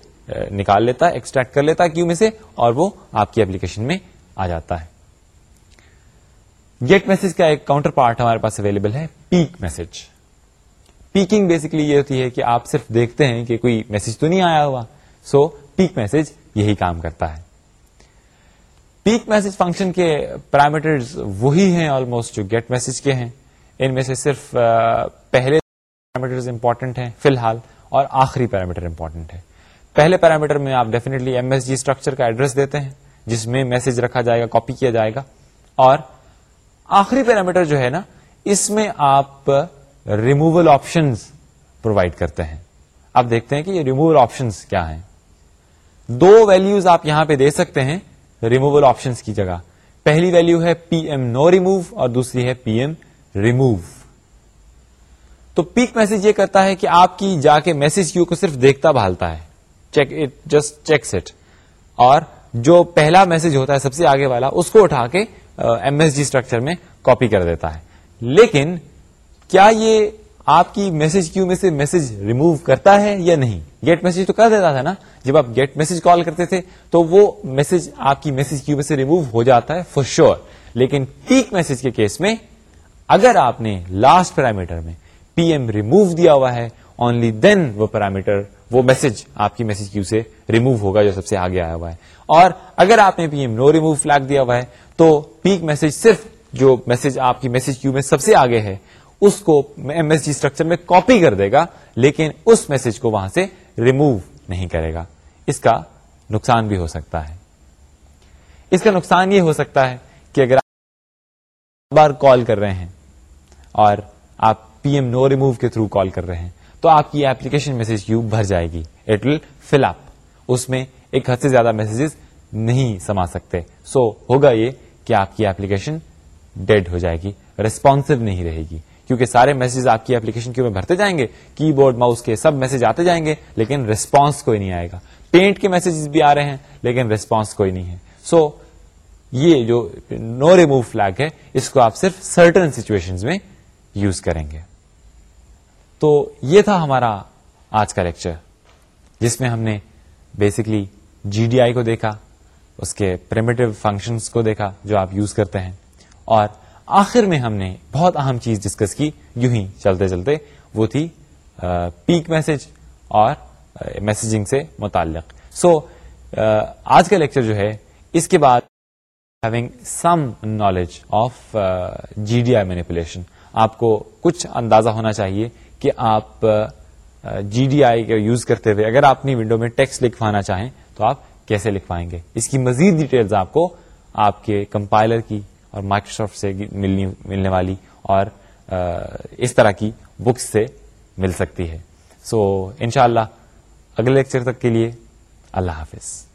نکال لیتا ہے، ایکسٹریکٹ کر لیتا ہے کیو میں سے اور وہ آپ کی اپلیکیشن میں آ جاتا ہے۔ گیٹ میسج کا ایک کاؤنٹر پارٹ ہمارے پاس اویلیبل ہے پیک میسج پیکنگ بیسکلی یہ ہوتی ہے کہ آپ صرف دیکھتے ہیں کہ کوئی میسج تو نہیں آیا ہوا۔ سو پیک میسج یہی کام کرتا ہے۔ پیک میسج فنکشن کے پیرامیٹرز وہی ہیں آلموسٹ جو گیٹ میسج کے ہیں۔ ان میں سے صرف پہلے پیرامیٹر امپورٹنٹ ہیں فی الحال اور آخری پیرامیٹر امپورٹنٹ ہے پہلے پیرامیٹر میں آپ definitely M S G structure کا ایڈریس دیتے ہیں، جس میں میسج رکھا جائے گا کاپی کیا جائے گا اور آخری پیرامیٹر جو ہے نا، اس میں آپ ریموول آپشن پرووائڈ کرتے ہیں۔ آپ دیکھتے ہیں کہ یہ ریموول آپشنس کیا ہیں۔ دو ویلوز آپ یہاں پہ دے سکتے ہیں ریموول آپشنس کی جگہ۔ پہلی ویلو ہے پی ایم نو ریموو اور دوسری ہے پی ایم ریموو تو پیک میسج یہ کرتا ہے کہ آپ کی جا کے میسج کیو کو صرف دیکھتا بھالتا ہے۔ Check it just checks it اور جو پہلا میسج ہوتا ہے، سب سے آگے والا، اس کو اٹھا کے ایم ایس جی اسٹرکچر میں کاپی کر دیتا ہے۔ لیکن کیا یہ آپ کی میسج کیو میں سے میسج ریموو کرتا ہے یا نہیں؟ گیٹ میسج تو کر دیتا تھا نا۔ جب آپ گیٹ میسج کال کرتے تھے تو وہ میسج آپ کی میسج کیو میں سے ریموو ہو جاتا ہے؟ فور شیور لیکن پیک میسج کے کیس میں اگر آپ نے لاسٹ پیرامیٹر میں پی ایم ریموو دیا ہوا ہے اونلی دین وہ پیرامیٹر وہ میسج آپ کی میسج کیو سے ریموو ہوگا جو سب سے آگے آیا ہوا ہے۔ اور اگر آپ نے P M no remove flag دیا ہوا ہے تو پیک میسج صرف جو میسج آپ کی میسج کیو میں سب سے آگے ہے اس کو ایم ایس جی اسٹرکچر میں کاپی کر دے گا لیکن اس میسج کو وہاں سے ریموو نہیں کرے گا۔ اس کا نقصان بھی ہو سکتا ہے۔ اس کا نقصان یہ ہو سکتا ہے کہ اگر آپ بار کال کر رہے ہیں اور آپ پی ایم نو ریموو کے تھرو کال کر رہے ہیں تو آپ کی ایپلیکیشن میسج کیو بھر جائے گی۔ اٹ ول فل اپ اس میں ایک حد سے زیادہ میسجز نہیں سما سکتے۔ سو so, ہوگا یہ کہ آپ کی ایپلیکیشن ڈیڈ ہو جائے گی ریسپانسو نہیں رہے گی۔ کیونکہ سارے میسج آپ کی ایپلیکیشن کیوں میں بھرتے جائیں گے کی بورڈ ماؤس کے سب میسج آتے جائیں گے لیکن ریسپانس کوئی نہیں آئے گا۔ پینٹ کے میسجز بھی آ رہے ہیں لیکن ریسپانس کوئی نہیں ہے۔ سو so, یہ جو نو ریمو فلگ ہے اس کو آپ صرف سرٹن سچویشن میں یوز کریں گے۔ تو یہ تھا ہمارا آج کا لیکچر جس میں ہم نے بیسکلی جی ڈی آئی کو دیکھا۔ اس کے پریمیٹو فنکشنز کو دیکھا جو آپ یوز کرتے ہیں۔ اور آخر میں ہم نے بہت اہم چیز ڈسکس کی یوں ہی چلتے چلتے وہ تھی پیک میسج اور میسجنگ سے متعلق۔ سو so, آج کا لیکچر جو ہے اس کے بعد having some knowledge of G D I manipulation آپ کو کچھ اندازہ ہونا چاہیے کہ آپ جی ڈی آئی کا یوز کرتے ہوئے اگر آپ اپنی ونڈو میں ٹیکسٹ لکھوانا چاہیں تو آپ کیسے لکھوائیں گے۔ اس کی مزید ڈیٹیلز آپ کو آپ کے کمپائلر کی اور مائکروسافٹ سے ملنی ملنے والی اور اس طرح کی بکس سے مل سکتی ہے۔ سو so, انشاءاللہ اگلے لیکچر تک کے لیے اللہ حافظ۔